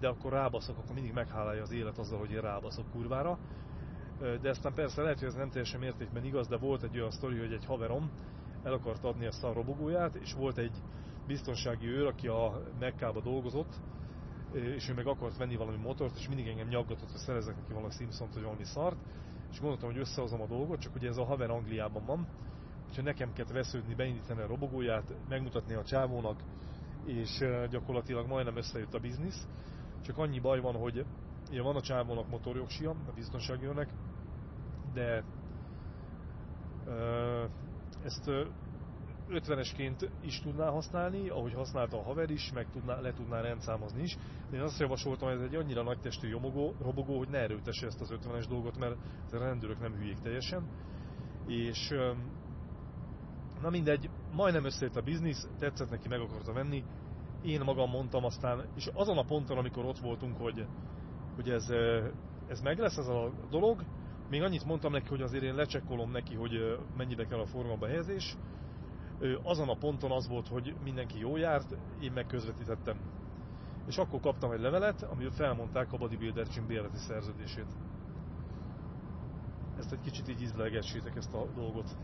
Speaker 1: de akkor rábaszok, akkor mindig meghálálja az élet azzal, hogy én rábaszok kurvára. De aztán persze lehet, hogy ez nem teljesen mértékben igaz, de volt egy olyan sztori, hogy egy haverom el akart adni a robogóját, és volt egy biztonsági őr, aki a Mekkába dolgozott, és ő meg akart venni valami motort, és mindig engem nyaggatott, hogy szerezek neki valami Simpsons vagy valami szart, és gondoltam, hogy összehozom a dolgot, csak ugye ez a haver Angliában van, úgyhogy nekem kellett vesződni, beindítani a robogóját, megmutatni a csávónak, és gyakorlatilag majdnem összejött a biznisz. Csak annyi baj van, hogy ugye van a csávónak motorjogsia, a biztonsági őrnek, de ezt 50-esként is tudná használni, ahogy használta a haver is, meg tudná, le tudná rendszámozni is. De én azt javasoltam, hogy ez egy annyira nagy testű jomogó, robogó, hogy ne erőtesse ezt az 50-es dolgot, mert a rendőrök nem hülyék teljesen. És na mindegy, majdnem összejött a biznisz, tetszett neki, meg akarta venni. Én magam mondtam aztán, és azon a ponton, amikor ott voltunk, hogy, hogy ez, ez meg lesz ez a dolog, még annyit mondtam neki, hogy azért én lecsekkolom neki, hogy mennyibe kell a forgalomba helyezés. Azon a ponton az volt, hogy mindenki jó járt, én meg közvetítettem. És akkor kaptam egy levelet, amivel felmondták a Bodybuilder Gym bérleti szerződését. Ezt egy kicsit így ízlegessétek ezt a dolgot.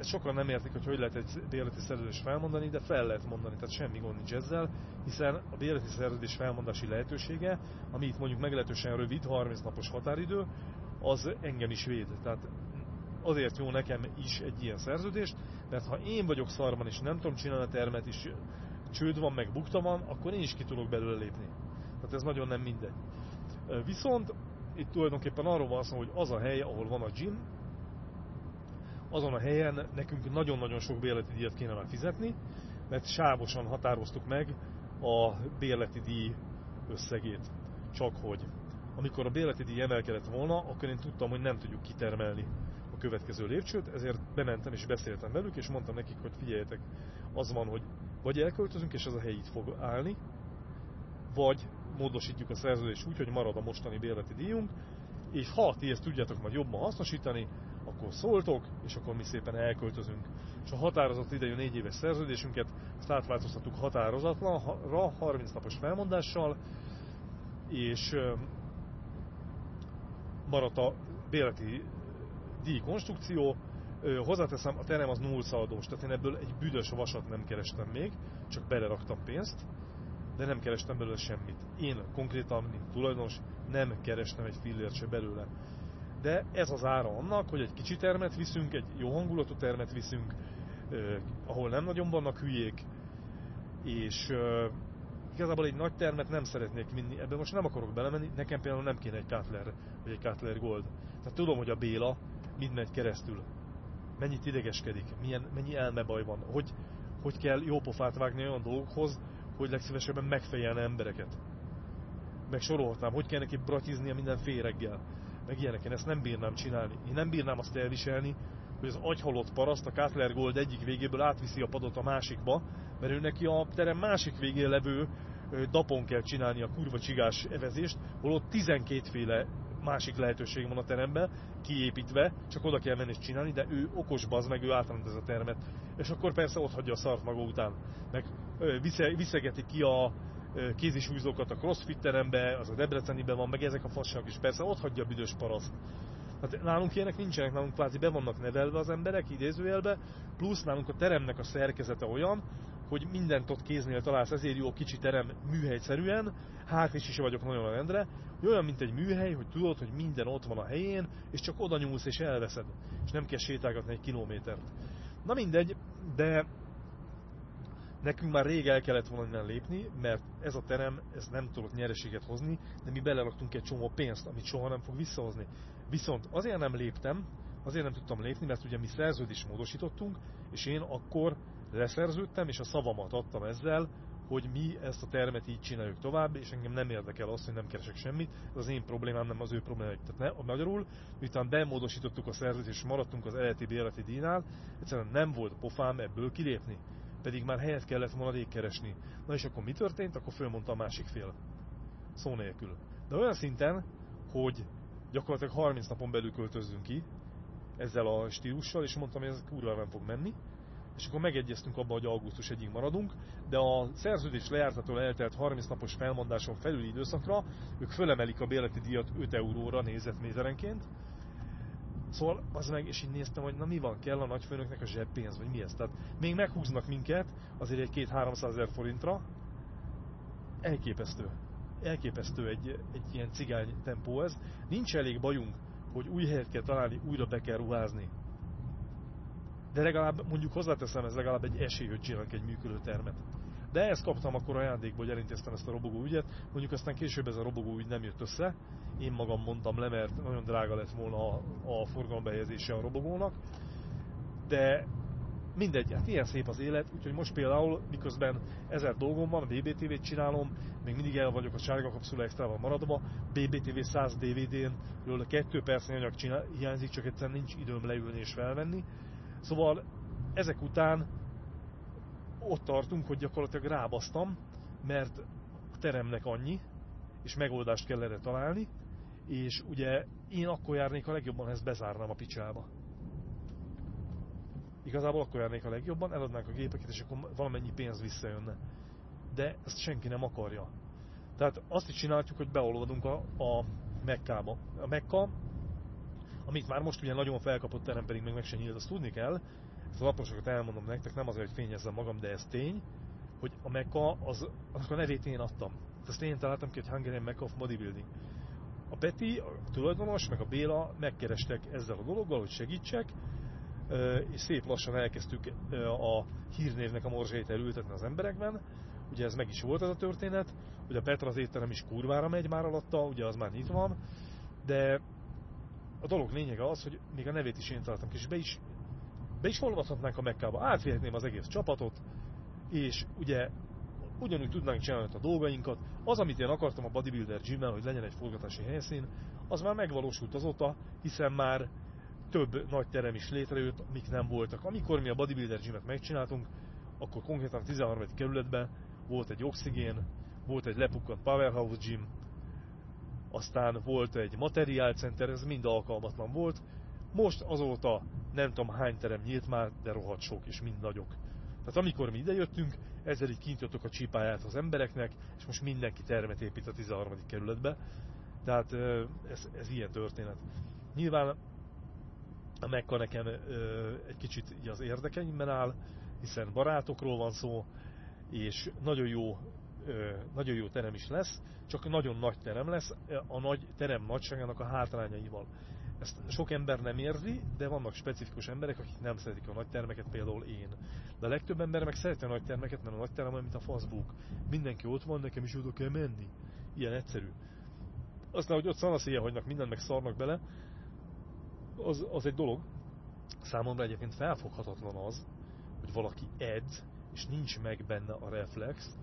Speaker 1: Sokan nem értik, hogy hogy lehet egy bérleti szerződést felmondani, de fel lehet mondani, tehát semmi gond nincs ezzel, hiszen a bérleti szerződés felmondási lehetősége, ami itt mondjuk meglehetősen rövid, 30 napos határidő, az engem is véd. Tehát azért jó nekem is egy ilyen szerződést, mert ha én vagyok szarban és nem tudom csinálni a termet, és csőd van, meg bukta van, akkor én is ki tudok belőle lépni. Tehát ez nagyon nem mindegy. Viszont itt tulajdonképpen arról van szó, hogy az a hely, ahol van a gym, azon a helyen nekünk nagyon-nagyon sok bérleti díjat kéne már fizetni, mert sávosan határoztuk meg a bérleti díj összegét. Csak hogy amikor a bérleti díj emelkedett volna, akkor én tudtam, hogy nem tudjuk kitermelni a következő lépcsőt, ezért bementem és beszéltem velük, és mondtam nekik, hogy figyeljetek, az van, hogy vagy elköltözünk, és ez a hely itt fog állni, vagy módosítjuk a szerződést úgy, hogy marad a mostani bérleti díjunk, és ha ti ezt tudjátok majd jobban hasznosítani, akkor szóltok, és akkor mi szépen elköltözünk. És a határozott idejű négy éves szerződésünket ezt átváltoztattuk határozatlanra, 30 napos felmondással, és maradt a bérleti díj konstrukció, hozzáteszem, a terem az nullszaldós, tehát én ebből egy büdös vasat nem kerestem még, csak beleraktam pénzt, de nem kerestem belőle semmit. Én konkrétan, mint tulajdonos, nem kerestem egy fillért se belőle de ez az ára annak, hogy egy kicsi termet viszünk, egy jó hangulatú termet viszünk, eh, ahol nem nagyon vannak hülyék, és eh, igazából egy nagy termet nem szeretnék vinni, ebben most nem akarok belemenni, nekem például nem kéne egy Cutler, vagy egy Cutler Gold. Tehát tudom, hogy a Béla mind megy keresztül. Mennyit idegeskedik, milyen, mennyi elmebaj van, hogy, hogy kell jó pofát vágni olyan dolgokhoz, hogy legszívesebben megfejelne embereket. Meg sorolhatnám, hogy kell neki bratiznia minden féreggel meg ilyenek, én ezt nem bírnám csinálni. Én nem bírnám azt elviselni, hogy az agyhalott paraszt a Cutler Gold egyik végéből átviszi a padot a másikba, mert ő neki a terem másik végén levő dapon kell csinálni a kurva csigás evezést, holott 12 féle másik lehetőség van a teremben, kiépítve, csak oda kell menni és csinálni, de ő okos baz, meg ő átrend ez a termet. És akkor persze ott hagyja a szart maga után. Meg viszegeti ki a, kézisújzókat a crossfit terembe, az a Debreceniben van, meg ezek a fasságok is. Persze ott hagyja a büdös paraszt. Hát nálunk ilyenek nincsenek, nálunk kvázi be vannak nevelve az emberek, idézőjelbe, plusz nálunk a teremnek a szerkezete olyan, hogy mindent ott kéznél találsz, ezért jó kicsi terem műhelyszerűen, hát is is vagyok nagyon a rendre, hogy olyan, mint egy műhely, hogy tudod, hogy minden ott van a helyén, és csak oda nyúlsz és elveszed, és nem kell sétálgatni egy kilométert. Na mindegy, de Nekünk már rég el kellett volna innen lépni, mert ez a terem ez nem tudott nyereséget hozni, de mi beleraktunk egy csomó pénzt, amit soha nem fog visszahozni. Viszont azért nem léptem, azért nem tudtam lépni, mert ugye mi szerződést módosítottunk, és én akkor leszerződtem, és a szavamat adtam ezzel, hogy mi ezt a termet így csináljuk tovább, és engem nem érdekel az, hogy nem keresek semmit, ez az én problémám, nem az ő problémájuk. Tehát ne, magyarul, miután bemódosítottuk a szerződést, és maradtunk az eredeti bérleti díjnál, egyszerűen nem volt pofám ebből kilépni pedig már helyet kellett volna rég keresni. Na és akkor mi történt? Akkor fölmondta a másik fél. Szó nélkül. De olyan szinten, hogy gyakorlatilag 30 napon belül költözzünk ki, ezzel a stílussal, és mondtam, hogy ez kurva nem fog menni, és akkor megegyeztünk abban, hogy augusztus egyig maradunk, de a szerződés lejártatól eltelt 30 napos felmondáson felüli időszakra ők fölemelik a bérleti díjat 5 euróra nézetméterenként, Szóval az meg, és így néztem, hogy na mi van, kell a nagyfőnöknek a zseppénz, vagy mi ez? Tehát még meghúznak minket azért egy két 300 ezer forintra. Elképesztő. Elképesztő egy, egy ilyen cigány tempó ez. Nincs elég bajunk, hogy új helyet kell találni, újra be kell ruházni. De legalább, mondjuk hozzáteszem, ez legalább egy esély, hogy csinálunk egy működő termet. De ezt kaptam akkor ajándékba, hogy elintéztem ezt a robogó ügyet. Mondjuk aztán később ez a robogó ügy nem jött össze. Én magam mondtam le, mert nagyon drága lett volna a, a forgalombehelyezése a robogónak. De mindegy, hát ilyen szép az élet, úgyhogy most például, miközben ezer dolgom van, BBTV-t csinálom, még mindig el vagyok a sárga kapszula extrával maradva, BBTV 100 DVD-n, ről 2 perc anyag csinál, hiányzik, csak egyszerűen nincs időm leülni és felvenni. Szóval ezek után ott tartunk, hogy gyakorlatilag rábasztam, mert a teremnek annyi, és megoldást kell erre találni, és ugye én akkor járnék a legjobban, ha ezt bezárnám a picsába. Igazából akkor járnék a legjobban, eladnánk a gépeket, és akkor valamennyi pénz visszajönne. De ezt senki nem akarja. Tehát azt is csináljuk, hogy beolvadunk a, a Mekkába. A Mekka, amit már most ugye nagyon felkapott terem, pedig még meg se nyílt, azt tudni kell, az apróságot elmondom nektek, nem azért, hogy fényezzem magam, de ez tény, hogy a Mekka, az, annak a nevét én adtam. Ezt én találtam ki, hogy Hungarian Mecca of Bodybuilding. A Peti, a tulajdonos, meg a Béla megkerestek ezzel a dologgal, hogy segítsek, és szép lassan elkezdtük a hírnévnek a morzsait elültetni az emberekben. Ugye ez meg is volt ez a történet, ugye a Petra az étterem is kurvára megy már alatta, ugye az már nyitva van, de a dolog lényege az, hogy még a nevét is én találtam és be is be is olvashatnánk a Mekkába, átvihetném az egész csapatot, és ugye ugyanúgy tudnánk csinálni a dolgainkat. Az, amit én akartam a Bodybuilder gym hogy legyen egy forgatási helyszín, az már megvalósult azóta, hiszen már több nagy terem is létrejött, amik nem voltak. Amikor mi a Bodybuilder gym megcsináltunk, akkor konkrétan a 13. kerületben volt egy oxigén, volt egy lepukkant Powerhouse Gym, aztán volt egy materiálcenter, ez mind alkalmatlan volt. Most azóta nem tudom hány terem nyílt már, de rohadt sok, és mind nagyok. Tehát amikor mi idejöttünk, ezzel így kintottuk a csípáját az embereknek, és most mindenki termet épít a 13. kerületbe. Tehát ez, ez ilyen történet. Nyilván a Mekka nekem egy kicsit az érdekeimben áll, hiszen barátokról van szó, és nagyon jó, nagyon jó terem is lesz, csak nagyon nagy terem lesz, a nagy terem nagyságának a hátrányaival. Ezt sok ember nem érzi, de vannak specifikus emberek, akik nem szeretik a nagy termeket, például én. De a legtöbb ember meg szereti a nagy termeket, mert a nagy terem olyan, mint a Facebook. Mindenki ott van, nekem is oda kell menni. Ilyen egyszerű. Aztán, hogy ott szanaszéjjel hagynak mindent, meg szarnak bele, az, az egy dolog. Számomra egyébként felfoghatatlan az, hogy valaki edz, és nincs meg benne a reflex,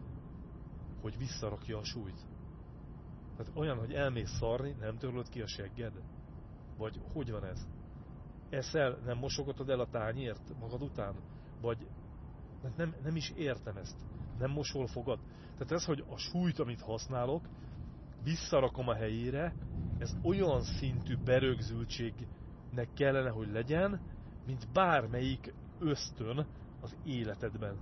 Speaker 1: hogy visszarakja a súlyt. Tehát olyan, hogy elmész szarni, nem törlöd ki a segged. Vagy hogy van ez? Eszel, nem mosogatod el a tányért magad után? Vagy nem, nem is értem ezt. Nem mosol fogad. Tehát ez, hogy a súlyt, amit használok, visszarakom a helyére, ez olyan szintű berögzültségnek kellene, hogy legyen, mint bármelyik ösztön az életedben.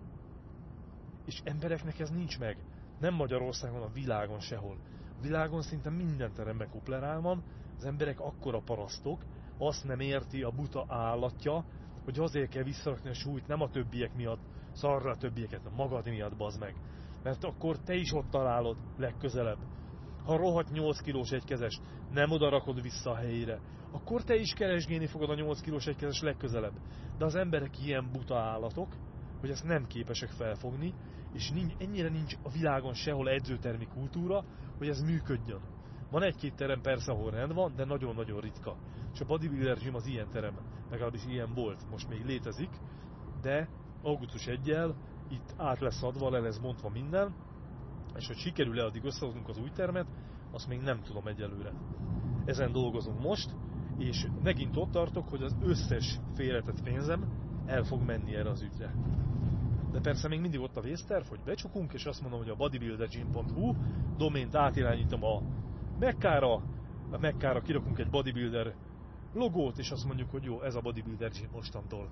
Speaker 1: És embereknek ez nincs meg. Nem Magyarországon, a világon sehol. A világon szinte minden teremben kuplerál van, az emberek akkora parasztok, azt nem érti a buta állatja, hogy azért kell visszarakni a súlyt, nem a többiek miatt, szarra a többieket, a magad miatt bazd meg. Mert akkor te is ott találod legközelebb. Ha rohadt 8 kilós egykezes, nem oda rakod vissza a helyére, akkor te is keresgélni fogod a 8 kilós egykezes legközelebb. De az emberek ilyen buta állatok, hogy ezt nem képesek felfogni, és ennyire nincs a világon sehol edzőtermi kultúra, hogy ez működjön. Van egy-két terem persze, ahol rend van, de nagyon-nagyon ritka. És a Bodybuilder Gym az ilyen terem, legalábbis ilyen volt, most még létezik, de augusztus 1 itt át lesz adva, le lesz mondva minden, és hogy sikerül-e addig összehoznunk az új termet, azt még nem tudom egyelőre. Ezen dolgozunk most, és megint ott tartok, hogy az összes félretett pénzem el fog menni erre az ügyre. De persze még mindig ott a vészterv, hogy becsukunk, és azt mondom, hogy a bodybuildergym.hu domént átirányítom a Mekkára, a Mekkára kirakunk egy bodybuilder logót, és azt mondjuk, hogy jó, ez a bodybuilder gym mostantól.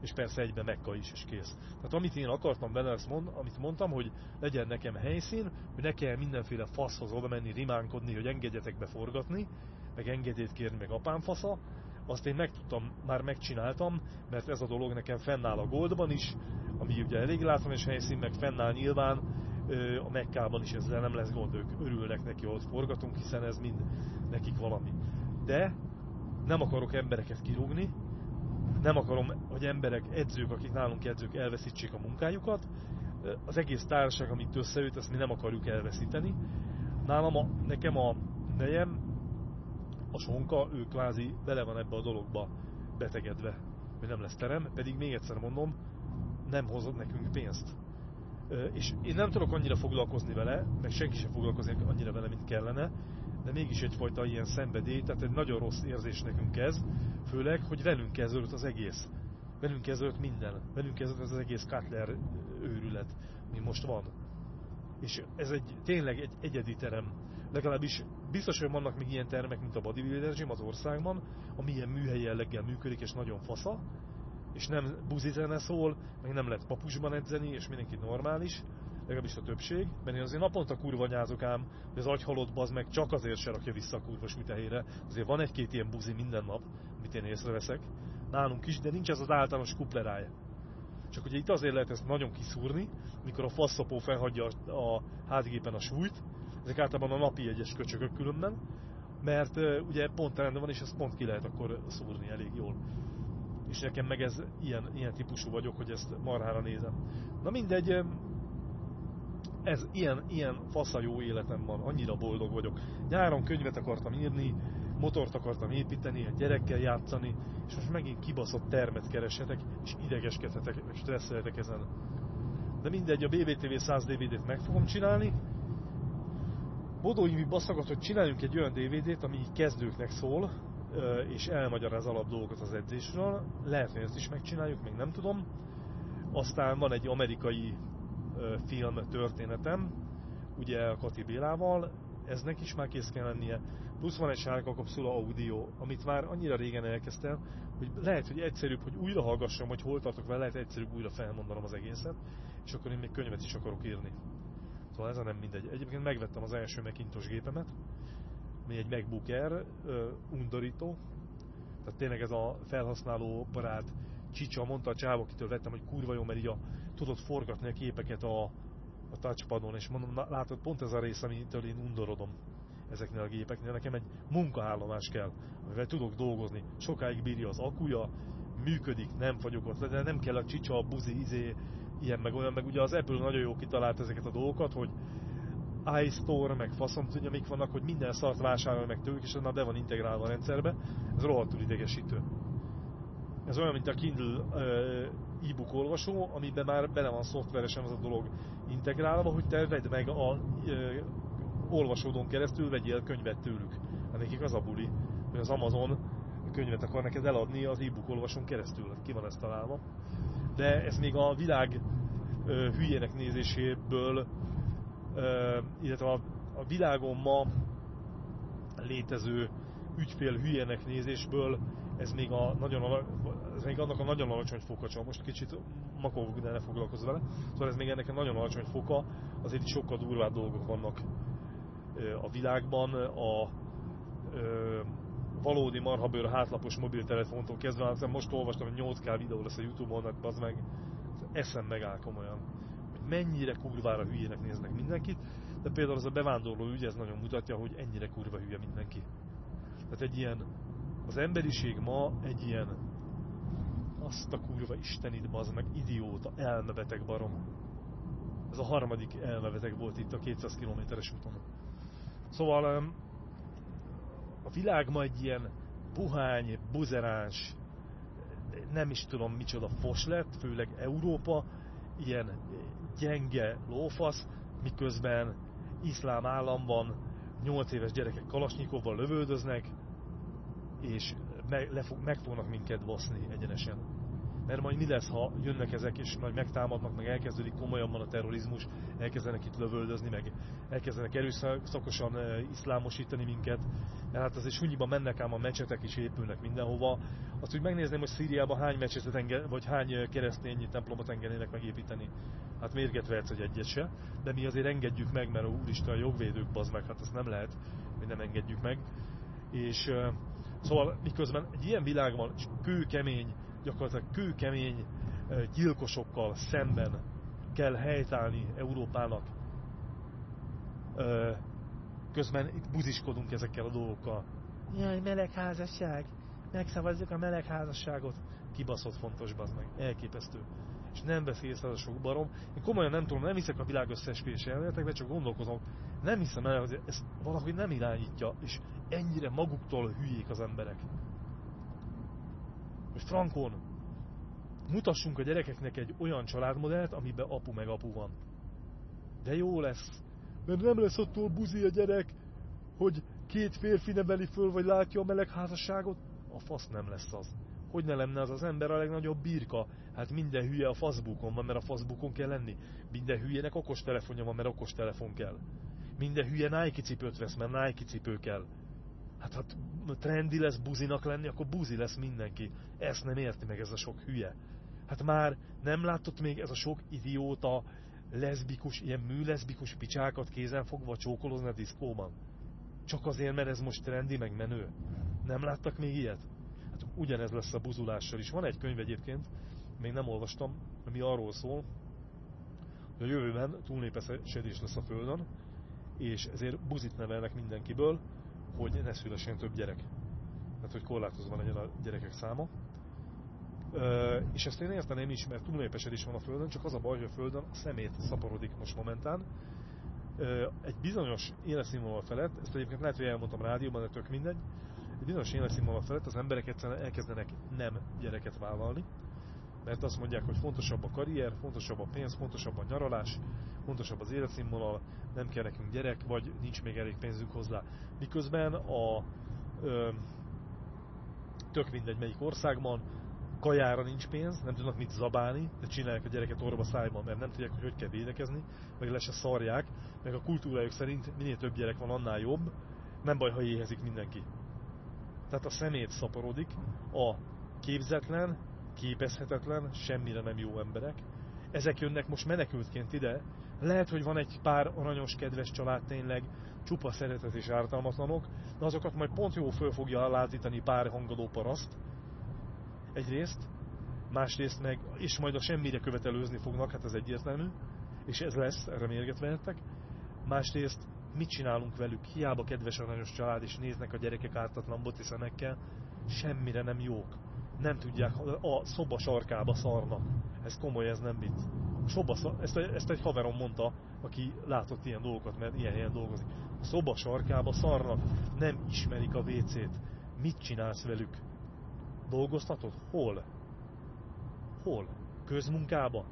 Speaker 1: És persze egyben Mekka is, és kész. Tehát amit én akartam bele, azt mond, amit mondtam, hogy legyen nekem helyszín, hogy ne kell mindenféle faszhoz oda menni, rimánkodni, hogy engedjetek be forgatni, meg engedélyt kérni, meg apám fasza, azt én meg tudtam, már megcsináltam, mert ez a dolog nekem fennáll a Goldban is, ami ugye elég látványos helyszín, meg fennáll nyilván a Mekkában is ezzel nem lesz gond, ők örülnek neki, hogy forgatunk, hiszen ez mind nekik valami. De nem akarok embereket kirúgni, nem akarom, hogy emberek, edzők, akik nálunk edzők elveszítsék a munkájukat, az egész társaság, amit összeült, ezt mi nem akarjuk elveszíteni. Nálam, a, nekem a nejem, a sonka, ő kvázi bele van ebbe a dologba betegedve, hogy nem lesz terem, pedig még egyszer mondom, nem hozott nekünk pénzt. És én nem tudok annyira foglalkozni vele, meg senki sem foglalkozik annyira vele, mint kellene, de mégis egyfajta ilyen szenvedély, tehát egy nagyon rossz érzés nekünk ez, főleg, hogy velünk kezdődött az egész. Velünk kezdődött minden. Velünk kezdődött az egész Cutler őrület, mi most van. És ez egy tényleg egy egyedi terem. Legalábbis biztos, hogy vannak még ilyen termek, mint a Bodybuilder Gym az országban, ami ilyen műhelyi jelleggel működik, és nagyon fasza, és nem buzizene szól, meg nem lehet papusban edzeni, és mindenki normális, legalábbis a többség, mert én azért naponta kurva nyázok ám, hogy az agyhalott bazd meg csak azért se rakja vissza a kurva sütehére. Azért van egy-két ilyen buzi minden nap, amit én észreveszek. Nálunk is, de nincs ez az általános kuplerája. Csak ugye itt azért lehet ezt nagyon kiszúrni, mikor a faszapó felhagyja a hátgépen a súlyt, ezek általában a napi egyes köcsökök különben, mert ugye pont rendben van, és ezt pont ki lehet akkor szúrni elég jól. És nekem meg ez ilyen, ilyen típusú vagyok, hogy ezt marhára nézem. Na mindegy, ez ilyen, ilyen fasza jó életem van, annyira boldog vagyok. Nyáron könyvet akartam írni, motort akartam építeni, egy gyerekkel játszani, és most megint kibaszott termet keresetek, és idegeskedhetek, és stresszelhetek ezen. De mindegy, a BBTV 100 DVD-t meg fogom csinálni. Bodó Invi baszagat, hogy csináljunk egy olyan DVD-t, ami kezdőknek szól, és elmagyaráz alap az edzésről. Lehet, hogy ezt is megcsináljuk, még nem tudom. Aztán van egy amerikai film történetem, ugye a Kati Bélával, eznek is már kész kell lennie. Plusz van egy sárga kapszula audio, amit már annyira régen elkezdtem, hogy lehet, hogy egyszerűbb, hogy újra hallgassam, hogy hol tartok vele, lehet egyszerűbb újra felmondanom az egészet, és akkor én még könyvet is akarok írni. Szóval ez a nem mindegy. Egyébként megvettem az első Macintosh gépemet, mi egy MacBook Air, undorító, tehát tényleg ez a felhasználó barát csicsa, mondta a csáv, akitől vettem, hogy kurva jó, mert így a, tudod forgatni a képeket a, a touchpadon, és mondom, na, látod, pont ez a rész, amitől én undorodom ezeknél a gépeknél. Nekem egy munkaállomás kell, amivel tudok dolgozni. Sokáig bírja az akuja, működik, nem fagyok ott, de nem kell a csicsa, a buzi, izé, ilyen meg olyan, meg ugye az Apple nagyon jó kitalált ezeket a dolgokat, hogy iStore, meg faszom tudja, mik vannak, hogy minden szart vásárol meg tőlük, és már be van integrálva a rendszerbe. Ez rohadtul idegesítő. Ez olyan, mint a Kindle e-book olvasó, amiben már bele van szoftveresen az a dolog integrálva, hogy te vedd meg a olvasódon keresztül, vegyél könyvet tőlük. Hát nekik az a buli, hogy az Amazon könyvet akar neked eladni az e-book olvasón keresztül, hát ki van ezt találva. De ez még a világ hülyének nézéséből, illetve a, a világon ma létező ügyfél hülyének nézésből ez még, a nagyon, ez még annak a nagyon alacsony foka, csak most kicsit makogok, de ne foglalkozz vele. Szóval ez még ennek a nagyon alacsony foka, azért sokkal durvább dolgok vannak a világban. A, a valódi marhabőr hátlapos mobiltelefontól kezdve, hát most olvastam, hogy 8K videó lesz a Youtube-on, hát az meg eszem megáll komolyan, mennyire kurvára hülyének néznek mindenkit, de például az a bevándorló ügy, ez nagyon mutatja, hogy ennyire kurva hülye mindenki. Tehát egy ilyen az emberiség ma egy ilyen azt a kurva istenit, az meg idióta, elmebeteg barom. Ez a harmadik elmebeteg volt itt a 200 kilométeres úton. Szóval a világ ma egy ilyen puhány, buzeráns, nem is tudom micsoda fos lett, főleg Európa, ilyen gyenge lófasz, miközben iszlám államban 8 éves gyerekek kalasnyikovval lövöldöznek, és meg, le fog, meg fognak minket baszni egyenesen. Mert majd mi lesz, ha jönnek ezek, és majd megtámadnak, meg elkezdődik komolyabban a terrorizmus, elkezdenek itt lövöldözni, meg elkezdenek erőszakosan uh, iszlámosítani minket. Mert hát azért sunyiban mennek ám a mecsetek is épülnek mindenhova. Azt úgy megnézném, hogy Szíriában hány mecsetet enge- vagy hány keresztény templomot engednének megépíteni. Hát mérget vehetsz, hogy egyet se. De mi azért engedjük meg, mert úristen a jogvédők bazd meg, hát azt nem lehet, hogy nem engedjük meg. És uh, Szóval miközben egy ilyen világban kőkemény, gyakorlatilag kőkemény gyilkosokkal szemben kell helytállni Európának, közben itt buziskodunk ezekkel a dolgokkal. Jaj, melegházasság, megszavazzuk a melegházasságot. Kibaszott fontos, bazd meg, elképesztő. És nem beszélsz az a sok barom. Én komolyan nem tudom, nem hiszek a világ összeesküvés elméletekbe, csak gondolkozom, nem hiszem el, hogy ez valahogy nem irányítja, és ennyire maguktól hülyék az emberek. Frankon, mutassunk a gyerekeknek egy olyan családmodellt, amiben apu meg apu van. De jó lesz, mert nem lesz attól buzi a gyerek, hogy két férfi neveli föl, vagy látja a meleg házasságot. A fasz nem lesz az. Hogy ne lenne az az ember a legnagyobb birka? Hát minden hülye a Facebookon van, mert a Facebookon kell lenni. Minden hülyének okos telefonja van, mert okos telefon kell. Minden hülye Nike cipőt vesz, mert Nike cipő kell. Hát ha trendi lesz buzinak lenni, akkor buzi lesz mindenki. Ezt nem érti meg ez a sok hülye. Hát már nem látott még ez a sok idióta, leszbikus, ilyen műleszbikus picsákat kézen fogva csókolozni a diszkóban? Csak azért, mert ez most trendi, meg menő. Nem láttak még ilyet? Hát ugyanez lesz a buzulással is. Van egy könyv egyébként, még nem olvastam, ami arról szól, hogy a jövőben túlnépesedés lesz a Földön, és ezért buzit nevelnek mindenkiből, hogy ne szülessen több gyerek. Tehát, hogy korlátozva legyen a gyerekek száma. Ö, és ezt én érteném is, mert túlnépesedés van a Földön, csak az a baj, hogy a Földön a szemét szaporodik most momentán. Ö, egy bizonyos életszínvonal felett, ezt egyébként lehet, hogy elmondtam rádióban, de tök mindegy, egy bizonyos életszínvonal felett az emberek egyszerűen elkezdenek nem gyereket vállalni, mert azt mondják, hogy fontosabb a karrier, fontosabb a pénz, fontosabb a nyaralás, fontosabb az életszínvonal, nem kell nekünk gyerek, vagy nincs még elég pénzünk hozzá. Miközben a ö, tök mindegy melyik országban, kajára nincs pénz, nem tudnak mit zabálni, de csinálják a gyereket orba szájban, mert nem tudják, hogy hogy kell védekezni, meg le se szarják, meg a kultúrájuk szerint minél több gyerek van, annál jobb, nem baj, ha éhezik mindenki. Tehát a szemét szaporodik, a képzetlen, képezhetetlen, semmire nem jó emberek. Ezek jönnek most menekültként ide. Lehet, hogy van egy pár aranyos, kedves család tényleg, csupa szeretet és ártalmatlanok, de azokat majd pont jó föl fogja lázítani pár hangadó paraszt, egyrészt, másrészt meg, és majd a semmire követelőzni fognak, hát ez egyértelmű, és ez lesz, erre mérget vehettek. Másrészt mit csinálunk velük, hiába kedves aranyos család, és néznek a gyerekek ártatlan boci szemekkel, semmire nem jók. Nem tudják, a szoba sarkába szarnak. Ez komoly, ez nem vicc. Soba, ezt, ezt egy haverom mondta, aki látott ilyen dolgokat, mert ilyen helyen dolgozik. A szoba sarkába szarnak, nem ismerik a WC-t. Mit csinálsz velük? Dolgoztatod? Hol? Hol? Közmunkába?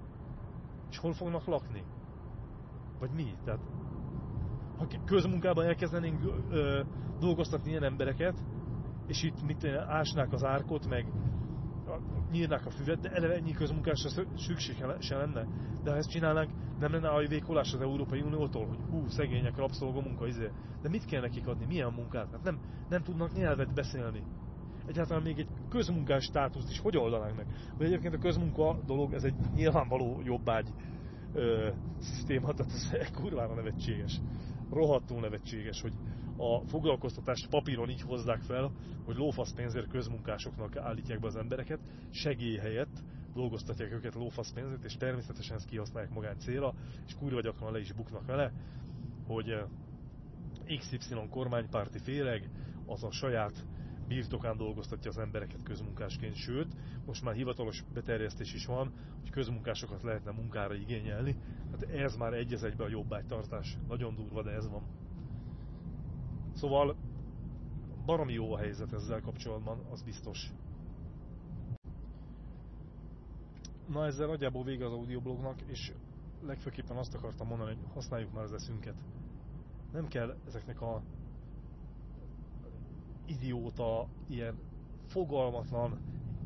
Speaker 1: És hol fognak lakni? Vagy mi? Tehát, ha közmunkában elkezdenénk ö, dolgoztatni ilyen embereket, és itt mit ásnák az árkot, meg nyírnák a füvet, de eleve ennyi közmunkásra szükség se lenne. De ha ezt csinálnánk, nem lenne ajvékolás az Európai Uniótól, hogy hú, szegények, rabszolgamunka, izé. De mit kell nekik adni? Milyen munkát? Hát nem, nem tudnak nyelvet beszélni egyáltalán még egy közmunkás státuszt is hogy oldanánk meg? Vagy egyébként a közmunka dolog, ez egy nyilvánvaló jobbágy ö, szisztéma, tehát ez kurvára nevetséges. Rohadtul nevetséges, hogy a foglalkoztatást papíron így hozzák fel, hogy lófasz pénzért közmunkásoknak állítják be az embereket, segély helyett dolgoztatják őket lófasz pénzért, és természetesen ezt kihasználják magán célra, és kurva gyakran le is buknak vele, hogy XY kormánypárti féreg az a saját birtokán dolgoztatja az embereket közmunkásként, sőt, most már hivatalos beterjesztés is van, hogy közmunkásokat lehetne munkára igényelni. Hát ez már egy egybe a jobbágytartás. Nagyon durva, de ez van. Szóval baromi jó a helyzet ezzel kapcsolatban, az biztos. Na ezzel nagyjából vége az audioblognak, és legfőképpen azt akartam mondani, hogy használjuk már az eszünket. Nem kell ezeknek a idióta, ilyen fogalmatlan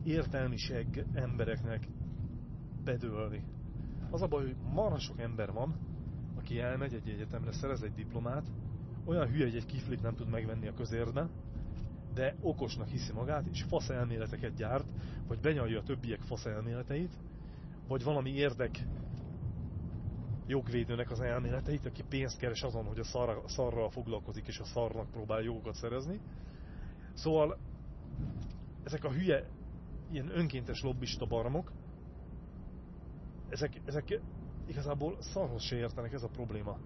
Speaker 1: értelmiség embereknek bedőlni. Az a baj, hogy marha sok ember van, aki elmegy egy egyetemre, szerez egy diplomát, olyan hülye, hogy egy kiflit nem tud megvenni a közérbe, de okosnak hiszi magát, és fasz elméleteket gyárt, vagy benyalja a többiek fasz elméleteit, vagy valami érdek jogvédőnek az elméleteit, aki pénzt keres azon, hogy a szarra, szarral foglalkozik, és a szarnak próbál jogokat szerezni, Szóval ezek a hülye, ilyen önkéntes lobbista barmok, ezek, ezek igazából szarhoz se értenek, ez a probléma.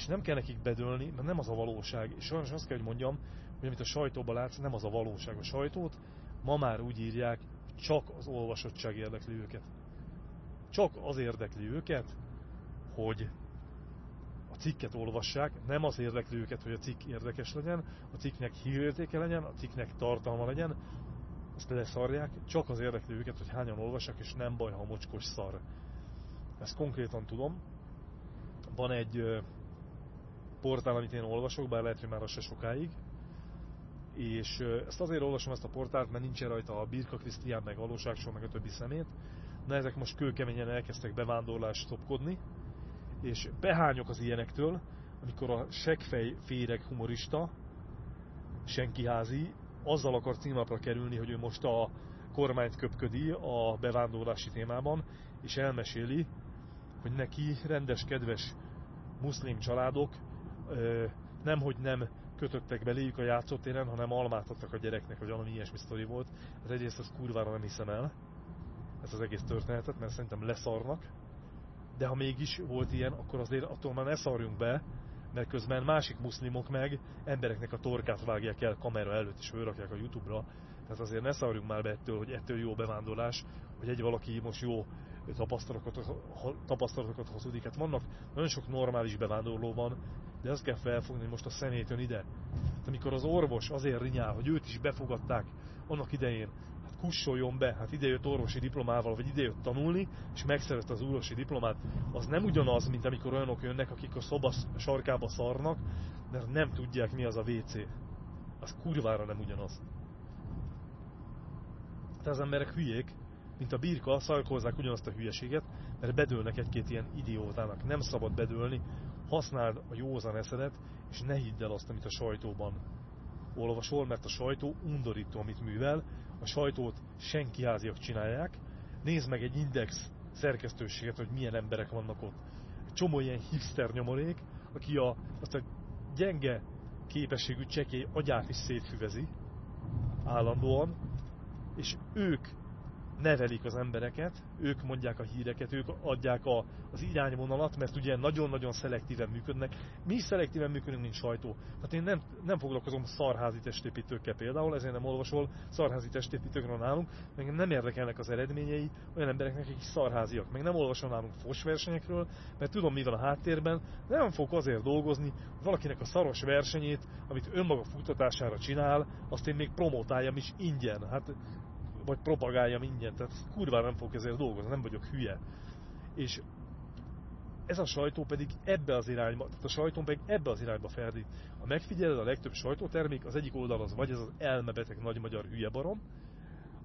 Speaker 1: És nem kell nekik bedőlni, mert nem az a valóság. És sajnos azt kell, hogy mondjam, hogy amit a sajtóban látsz, nem az a valóság. A sajtót ma már úgy írják, csak az olvasottság érdekli őket. Csak az érdekli őket, hogy a cikket olvassák, nem az érdekli őket, hogy a cikk érdekes legyen, a cikknek hírértéke legyen, a cikknek tartalma legyen, azt leszarják, csak az érdekli őket, hogy hányan olvassák, és nem baj, ha mocskos szar. Ezt konkrétan tudom. Van egy portál, amit én olvasok, bár lehet, hogy már az se sokáig, és ezt azért olvasom ezt a portált, mert nincsen rajta a Birka Krisztián, meg Valóságsor, meg a többi szemét. Na ezek most kőkeményen elkezdtek bevándorlást szopkodni, és behányok az ilyenektől, amikor a seggfej féreg humorista, senkiházi, azzal akar címlapra kerülni, hogy ő most a kormányt köpködi a bevándorlási témában, és elmeséli, hogy neki rendes, kedves muszlim családok nemhogy nem kötöttek beléjük a játszótéren, hanem almát adtak a gyereknek, vagy valami ilyesmi sztori volt. Hát egyrészt az kurvára nem hiszem el, ezt az egész történetet, mert szerintem leszarnak. De ha mégis volt ilyen, akkor azért attól már ne szarjunk be, mert közben másik muszlimok meg embereknek a torkát vágják el kamera előtt, és fölrakják a Youtube-ra. Tehát azért ne szarjunk már be ettől, hogy ettől jó bevándorlás, hogy egy valaki most jó tapasztalatokat, tapasztalatokat hazudik. Hát vannak, nagyon sok normális bevándorló van, de azt kell felfogni, hogy most a szemét jön ide. Hát amikor az orvos azért rinyál, hogy őt is befogadták annak idején, hát kussoljon be, hát idejött orvosi diplomával, vagy idejött tanulni, és megszerezte az orvosi diplomát, az nem ugyanaz, mint amikor olyanok jönnek, akik a szoba sarkába szarnak, mert nem tudják mi az a WC. Az kurvára nem ugyanaz. Tehát az emberek hülyék, mint a birka, szajkolzák ugyanazt a hülyeséget, mert bedőlnek egy-két ilyen idiótának. Nem szabad bedőlni, használd a józan eszedet, és ne hidd el azt, amit a sajtóban olvasol, mert a sajtó undorító, amit művel, a sajtót senki háziak csinálják, nézd meg egy index szerkesztőséget, hogy milyen emberek vannak ott. Egy csomó ilyen hipster nyomorék, aki a, azt a gyenge képességű csekély agyát is szétfüvezi állandóan, és ők nevelik az embereket, ők mondják a híreket, ők adják a, az irányvonalat, mert ugye nagyon-nagyon szelektíven működnek. Mi is szelektíven működünk, mint sajtó. Tehát én nem, nem foglalkozom szarházi testépítőkkel például, ezért nem olvasol szarházi testépítőkről nálunk, meg nem érdekelnek az eredményei olyan embereknek, akik szarháziak. Meg nem olvasom nálunk fosversenyekről, mert tudom mi van a háttérben, nem fogok azért dolgozni, hogy valakinek a szaros versenyét, amit önmaga futtatására csinál, azt én még promotáljam is ingyen. Hát vagy propagálja mindent, tehát kurva nem fogok ezért dolgozni, nem vagyok hülye. És ez a sajtó pedig ebbe az irányba, tehát a sajtó pedig ebbe az irányba ferdít. Ha megfigyeled a legtöbb sajtótermék, az egyik oldal az vagy ez az elmebeteg nagy magyar hülye barom,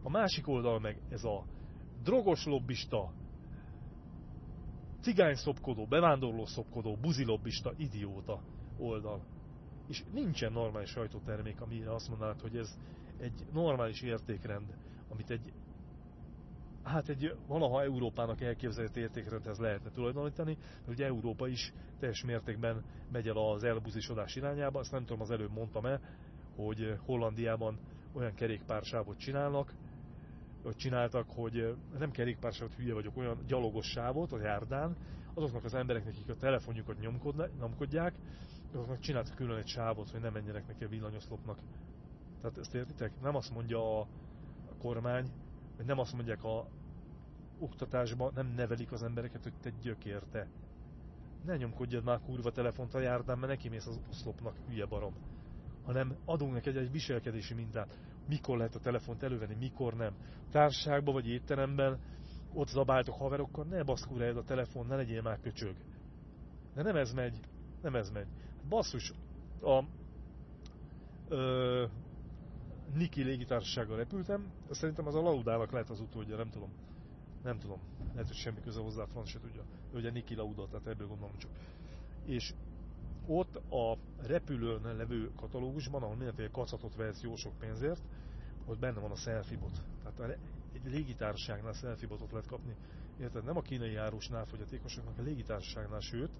Speaker 1: a másik oldal meg ez a drogos lobbista, cigány szopkodó, bevándorló szopkodó, buzilobbista, idióta oldal. És nincsen normális sajtótermék, amire azt mondanád, hogy ez egy normális értékrend amit egy hát egy valaha Európának elképzelhető értékrendhez lehetne tulajdonítani, de ugye Európa is teljes mértékben megy el az elbuzisodás irányába, azt nem tudom, az előbb mondtam-e, hogy Hollandiában olyan kerékpársávot csinálnak, vagy csináltak, hogy nem kerékpársávot, hülye vagyok, olyan gyalogos sávot a járdán, azoknak az embereknek, akik a telefonjukat nyomkodják, azoknak csináltak külön egy sávot, hogy ne menjenek neki a villanyoszlopnak. Tehát ezt értitek? Nem azt mondja a, kormány, hogy nem azt mondják a oktatásban, nem nevelik az embereket, hogy te gyökér, te. Ne nyomkodjad már kurva telefont a járdán, mert neki mész az oszlopnak, hülye barom. Hanem adunk neked egy viselkedési mintát. Mikor lehet a telefont elővenni, mikor nem. Társaságban vagy étteremben ott zabáltok haverokkal, ne baszkúráld a telefon, ne legyél már köcsög. De nem ez megy, nem ez megy. Basszus, a, ö, Niki légitársasággal repültem, szerintem az a Laudának lehet az utódja, nem tudom. Nem tudom. Lehet, hogy semmi köze hozzá, franc se tudja. Ő ugye Niki Lauda, tehát ebből gondolom csak. És ott a repülőn levő katalógusban, ahol mindenféle kacatot vehetsz jó sok pénzért, ott benne van a selfie bot. Tehát egy légitársaságnál selfie botot lehet kapni. Érted? Nem a kínai árusnál fogyatékosoknak, a légitársaságnál, sőt,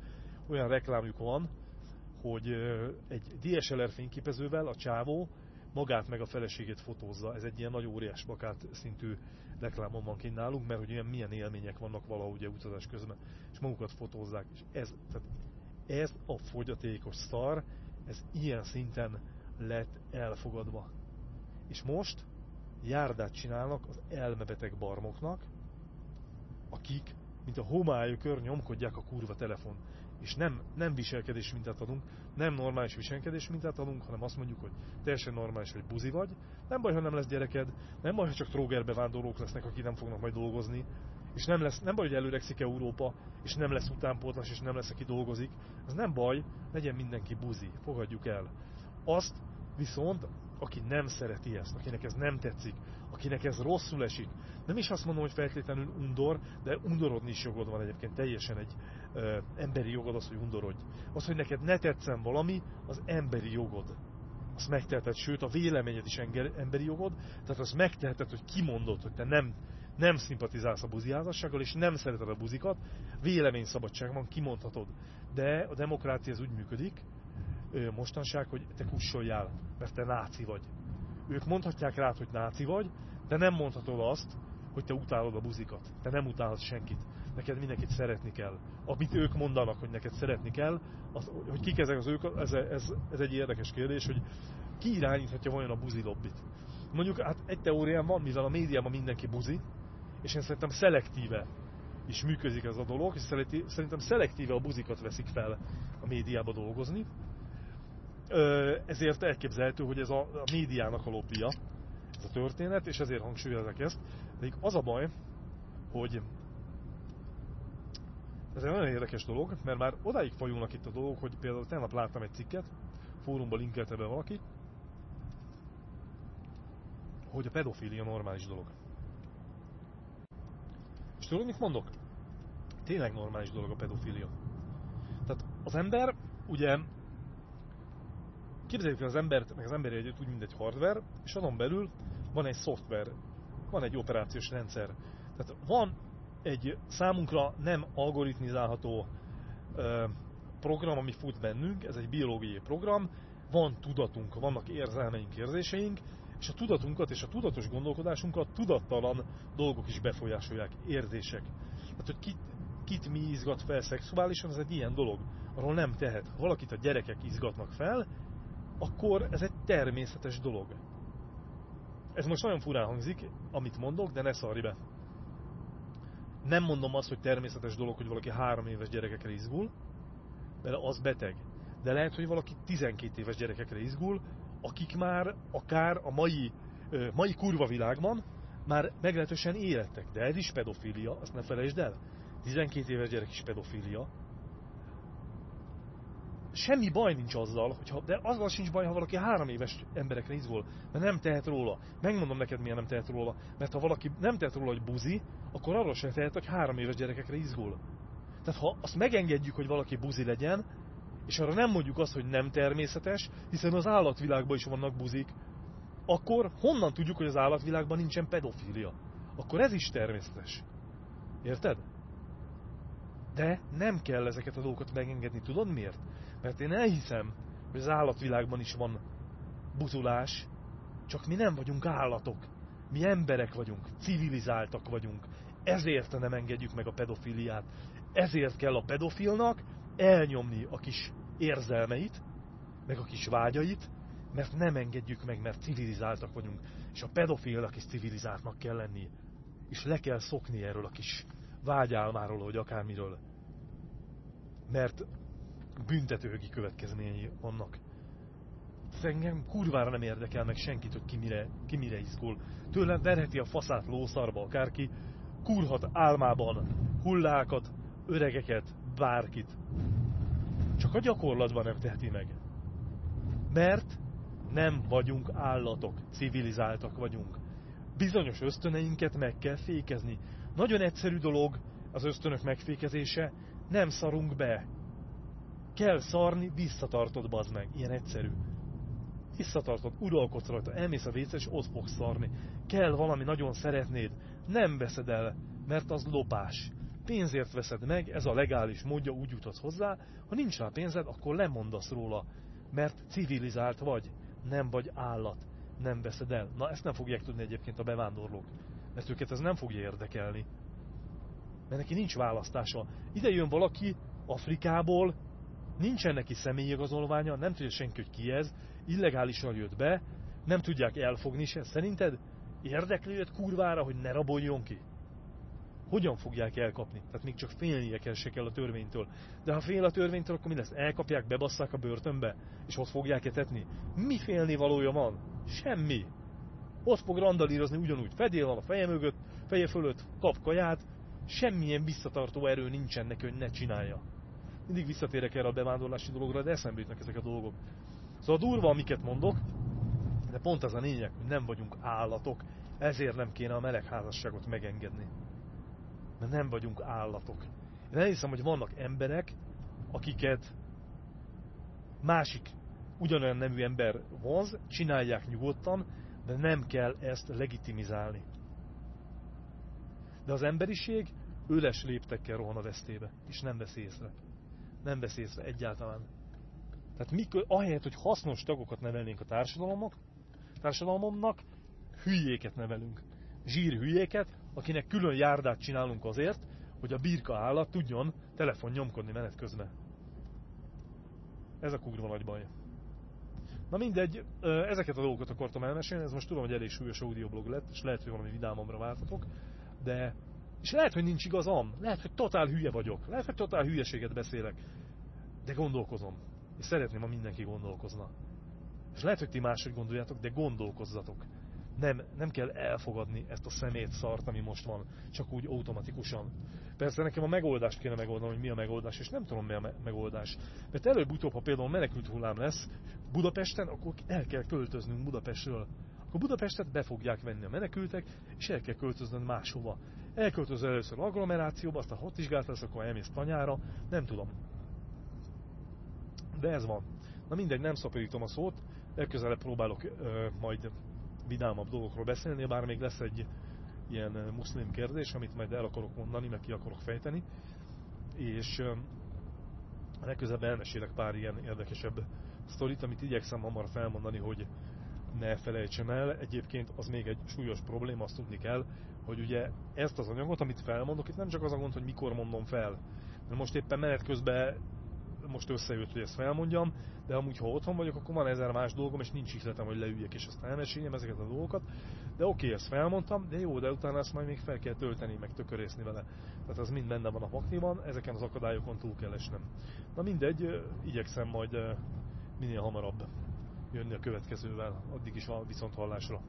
Speaker 1: olyan reklámjuk van, hogy egy DSLR fényképezővel a csávó magát meg a feleségét fotózza. Ez egy ilyen nagy óriás bakát szintű reklámon van kint nálunk, mert hogy ilyen milyen élmények vannak valahogy ugye utazás közben, és magukat fotózzák. És ez, tehát ez a fogyatékos szar, ez ilyen szinten lett elfogadva. És most járdát csinálnak az elmebeteg barmoknak, akik, mint a homályokör nyomkodják a kurva telefon. És nem, nem viselkedés mintát adunk, nem normális viselkedés mintát adunk, hanem azt mondjuk, hogy teljesen normális, hogy buzi vagy. Nem baj, ha nem lesz gyereked, nem baj, ha csak trógerbevándorlók lesznek, akik nem fognak majd dolgozni, és nem, lesz, nem baj, hogy előrekszik Európa, és nem lesz utánpótlás, és nem lesz, aki dolgozik. Ez nem baj, legyen mindenki buzi, fogadjuk el. Azt viszont, aki nem szereti ezt, akinek ez nem tetszik, akinek ez rosszul esik, nem is azt mondom, hogy feltétlenül undor, de undorodni is jogod van egyébként, teljesen egy ö, emberi jogod az, hogy undorodj. Az, hogy neked ne tetszen valami, az emberi jogod. Azt megteheted, sőt a véleményed is emberi jogod, tehát azt megteheted, hogy kimondod, hogy te nem nem szimpatizálsz a buziházassággal, és nem szereted a buzikat, véleményszabadság van, kimondhatod. De a demokrácia ez úgy működik, mostanság, hogy te kussoljál, mert te náci vagy. Ők mondhatják rád, hogy náci vagy, de nem mondhatod azt, hogy te utálod a buzikat. Te nem utálod senkit. Neked mindenkit szeretni kell. Amit ők mondanak, hogy neked szeretni kell, az, hogy kik ezek az ők, ez, ez, ez egy érdekes kérdés, hogy ki irányíthatja vajon a buzi lobbit. Mondjuk hát egy teórián van, mivel a médiában mindenki buzi, és én szerintem szelektíve is működik ez a dolog, és szerintem szelektíve a buzikat veszik fel a médiába dolgozni. Ezért elképzelhető, hogy ez a, médiának a lobbia, ez a történet, és ezért hangsúlyozok ezt. De az a baj, hogy ez egy nagyon érdekes dolog, mert már odáig fajulnak itt a dolgok, hogy például tegnap láttam egy cikket, fórumban linkelte be valaki, hogy a pedofília normális dolog. És tudod, mit mondok? Tényleg normális dolog a pedofilia. Tehát az ember, ugye, képzeljük el az embert, meg az ember együtt úgy, mint egy hardware, és azon belül van egy szoftver, van egy operációs rendszer. Tehát van egy számunkra nem algoritmizálható program, ami fut bennünk, ez egy biológiai program, van tudatunk, vannak érzelmeink, érzéseink, és a tudatunkat és a tudatos gondolkodásunkat tudattalan dolgok is befolyásolják, érzések. Tehát, hogy kit, kit mi izgat fel szexuálisan, ez egy ilyen dolog. Arról nem tehet. Ha valakit a gyerekek izgatnak fel, akkor ez egy természetes dolog. Ez most nagyon furán hangzik, amit mondok, de ne szarj be. Nem mondom azt, hogy természetes dolog, hogy valaki három éves gyerekekre izgul, mert az beteg. De lehet, hogy valaki 12 éves gyerekekre izgul, akik már akár a mai, mai kurva világban már meglehetősen életek. De ez is pedofília, azt ne felejtsd el. 12 éves gyerek is pedofília. Semmi baj nincs azzal, hogyha, de azzal sincs baj, ha valaki három éves emberekre izgul, mert nem tehet róla. Megmondom neked, miért nem tehet róla. Mert ha valaki nem tehet róla, hogy buzi, akkor arról sem tehet, hogy három éves gyerekekre izgul. Tehát ha azt megengedjük, hogy valaki buzi legyen, és arra nem mondjuk azt, hogy nem természetes, hiszen az állatvilágban is vannak buzik, akkor honnan tudjuk, hogy az állatvilágban nincsen pedofília? Akkor ez is természetes. Érted? De nem kell ezeket a dolgokat megengedni. Tudod miért? Mert én elhiszem, hogy az állatvilágban is van buzulás, csak mi nem vagyunk állatok. Mi emberek vagyunk, civilizáltak vagyunk. Ezért nem engedjük meg a pedofiliát. Ezért kell a pedofilnak elnyomni a kis érzelmeit, meg a kis vágyait, mert nem engedjük meg, mert civilizáltak vagyunk, és a pedofilnak is civilizáltnak kell lenni, és le kell szokni erről a kis vágyálmáról, vagy akármiről, mert büntetőgi következményei vannak. Engem kurvára nem érdekel meg senkit, hogy ki mire, ki mire izgul. Tőlem verheti a faszát lószarba akárki, kurhat álmában hullákat, öregeket, bárkit. Csak a gyakorlatban nem teheti meg. Mert nem vagyunk állatok, civilizáltak vagyunk. Bizonyos ösztöneinket meg kell fékezni. Nagyon egyszerű dolog az ösztönök megfékezése, nem szarunk be. Kell szarni, visszatartod bazd meg. Ilyen egyszerű. Visszatartod, uralkodsz rajta, elmész a vécet, és ott fogsz szarni. Kell valami nagyon szeretnéd, nem veszed el, mert az lopás pénzért veszed meg, ez a legális módja, úgy juthatsz hozzá, ha nincs rá pénzed, akkor lemondasz róla, mert civilizált vagy, nem vagy állat. nem veszed el. Na ezt nem fogják tudni egyébként a bevándorlók, mert őket ez nem fogja érdekelni. Mert neki nincs választása. Ide jön valaki Afrikából, nincsen neki személyigazolványa, nem tudja senki, hogy ki ez, illegálisan jött be, nem tudják elfogni se. Szerinted érdekli őt kurvára, hogy ne raboljon ki? Hogyan fogják elkapni? Tehát még csak félnie kell se kell a törvénytől. De ha fél a törvénytől, akkor mi lesz? Elkapják, bebasszák a börtönbe, és ott fogják etetni? Mi félni valója van? Semmi. Ott fog randalírozni ugyanúgy. Fedél van a feje mögött, feje fölött, kap kaját, semmilyen visszatartó erő nincsen neki, hogy ne csinálja. Mindig visszatérek erre a bevándorlási dologra, de eszembe jutnak ezek a dolgok. Szóval durva, amiket mondok, de pont az a lényeg, hogy nem vagyunk állatok, ezért nem kéne a melegházasságot megengedni. Mert nem vagyunk állatok. Én elhiszem, hogy vannak emberek, akiket másik ugyanolyan nemű ember vonz, csinálják nyugodtan, de nem kell ezt legitimizálni. De az emberiség öles léptekkel rohan a vesztébe, és nem vesz észre. Nem vesz észre egyáltalán. Tehát mikor, ahelyett, hogy hasznos tagokat nevelnénk a társadalomok, társadalomnak, hülyéket nevelünk. Zsír hülyéket, akinek külön járdát csinálunk azért, hogy a birka állat tudjon telefon nyomkodni menet közben. Ez a kurva nagy baj. Na mindegy, ezeket a dolgokat akartam elmesélni, ez most tudom, hogy elég súlyos audioblog lett, és lehet, hogy valami vidámomra vártatok, de és lehet, hogy nincs igazam, lehet, hogy totál hülye vagyok, lehet, hogy totál hülyeséget beszélek, de gondolkozom. És szeretném, ha mindenki gondolkozna. És lehet, hogy ti máshogy gondoljátok, de gondolkozzatok. Nem, nem kell elfogadni ezt a szemét szart, ami most van, csak úgy automatikusan. Persze nekem a megoldást kéne megoldani, hogy mi a megoldás, és nem tudom mi a megoldás. Mert előbb-utóbb, ha például menekült hullám lesz Budapesten, akkor el kell költöznünk Budapestről. Akkor Budapestet be fogják venni a menekültek, és el kell költöznöd máshova. Elköltözöl először agglomerációba, aztán ott is gáz lesz, akkor elmész tanyára, nem tudom. De ez van. Na mindegy, nem szaporítom a szót, legközelebb próbálok ö, majd vidámabb dolgokról beszélni, bár még lesz egy ilyen muszlim kérdés, amit majd el akarok mondani, meg ki akarok fejteni, és ö, legközelebb elmesélek pár ilyen érdekesebb sztorit, amit igyekszem hamar felmondani, hogy ne felejtsem el. Egyébként az még egy súlyos probléma, azt tudni kell, hogy ugye ezt az anyagot, amit felmondok, itt nem csak az a gond, hogy mikor mondom fel, mert most éppen menet közben most összejött, hogy ezt felmondjam, de amúgy, ha otthon vagyok, akkor van ezer más dolgom, és nincs ihletem, hogy leüljek és ezt elmeséljem ezeket a dolgokat. De oké, ezt felmondtam, de jó, de utána ezt majd még fel kell tölteni, meg tökörészni vele. Tehát az mind benne van a pakliban, ezeken az akadályokon túl kell esnem. Na mindegy, igyekszem majd minél hamarabb jönni a következővel, addig is a viszonthallásra.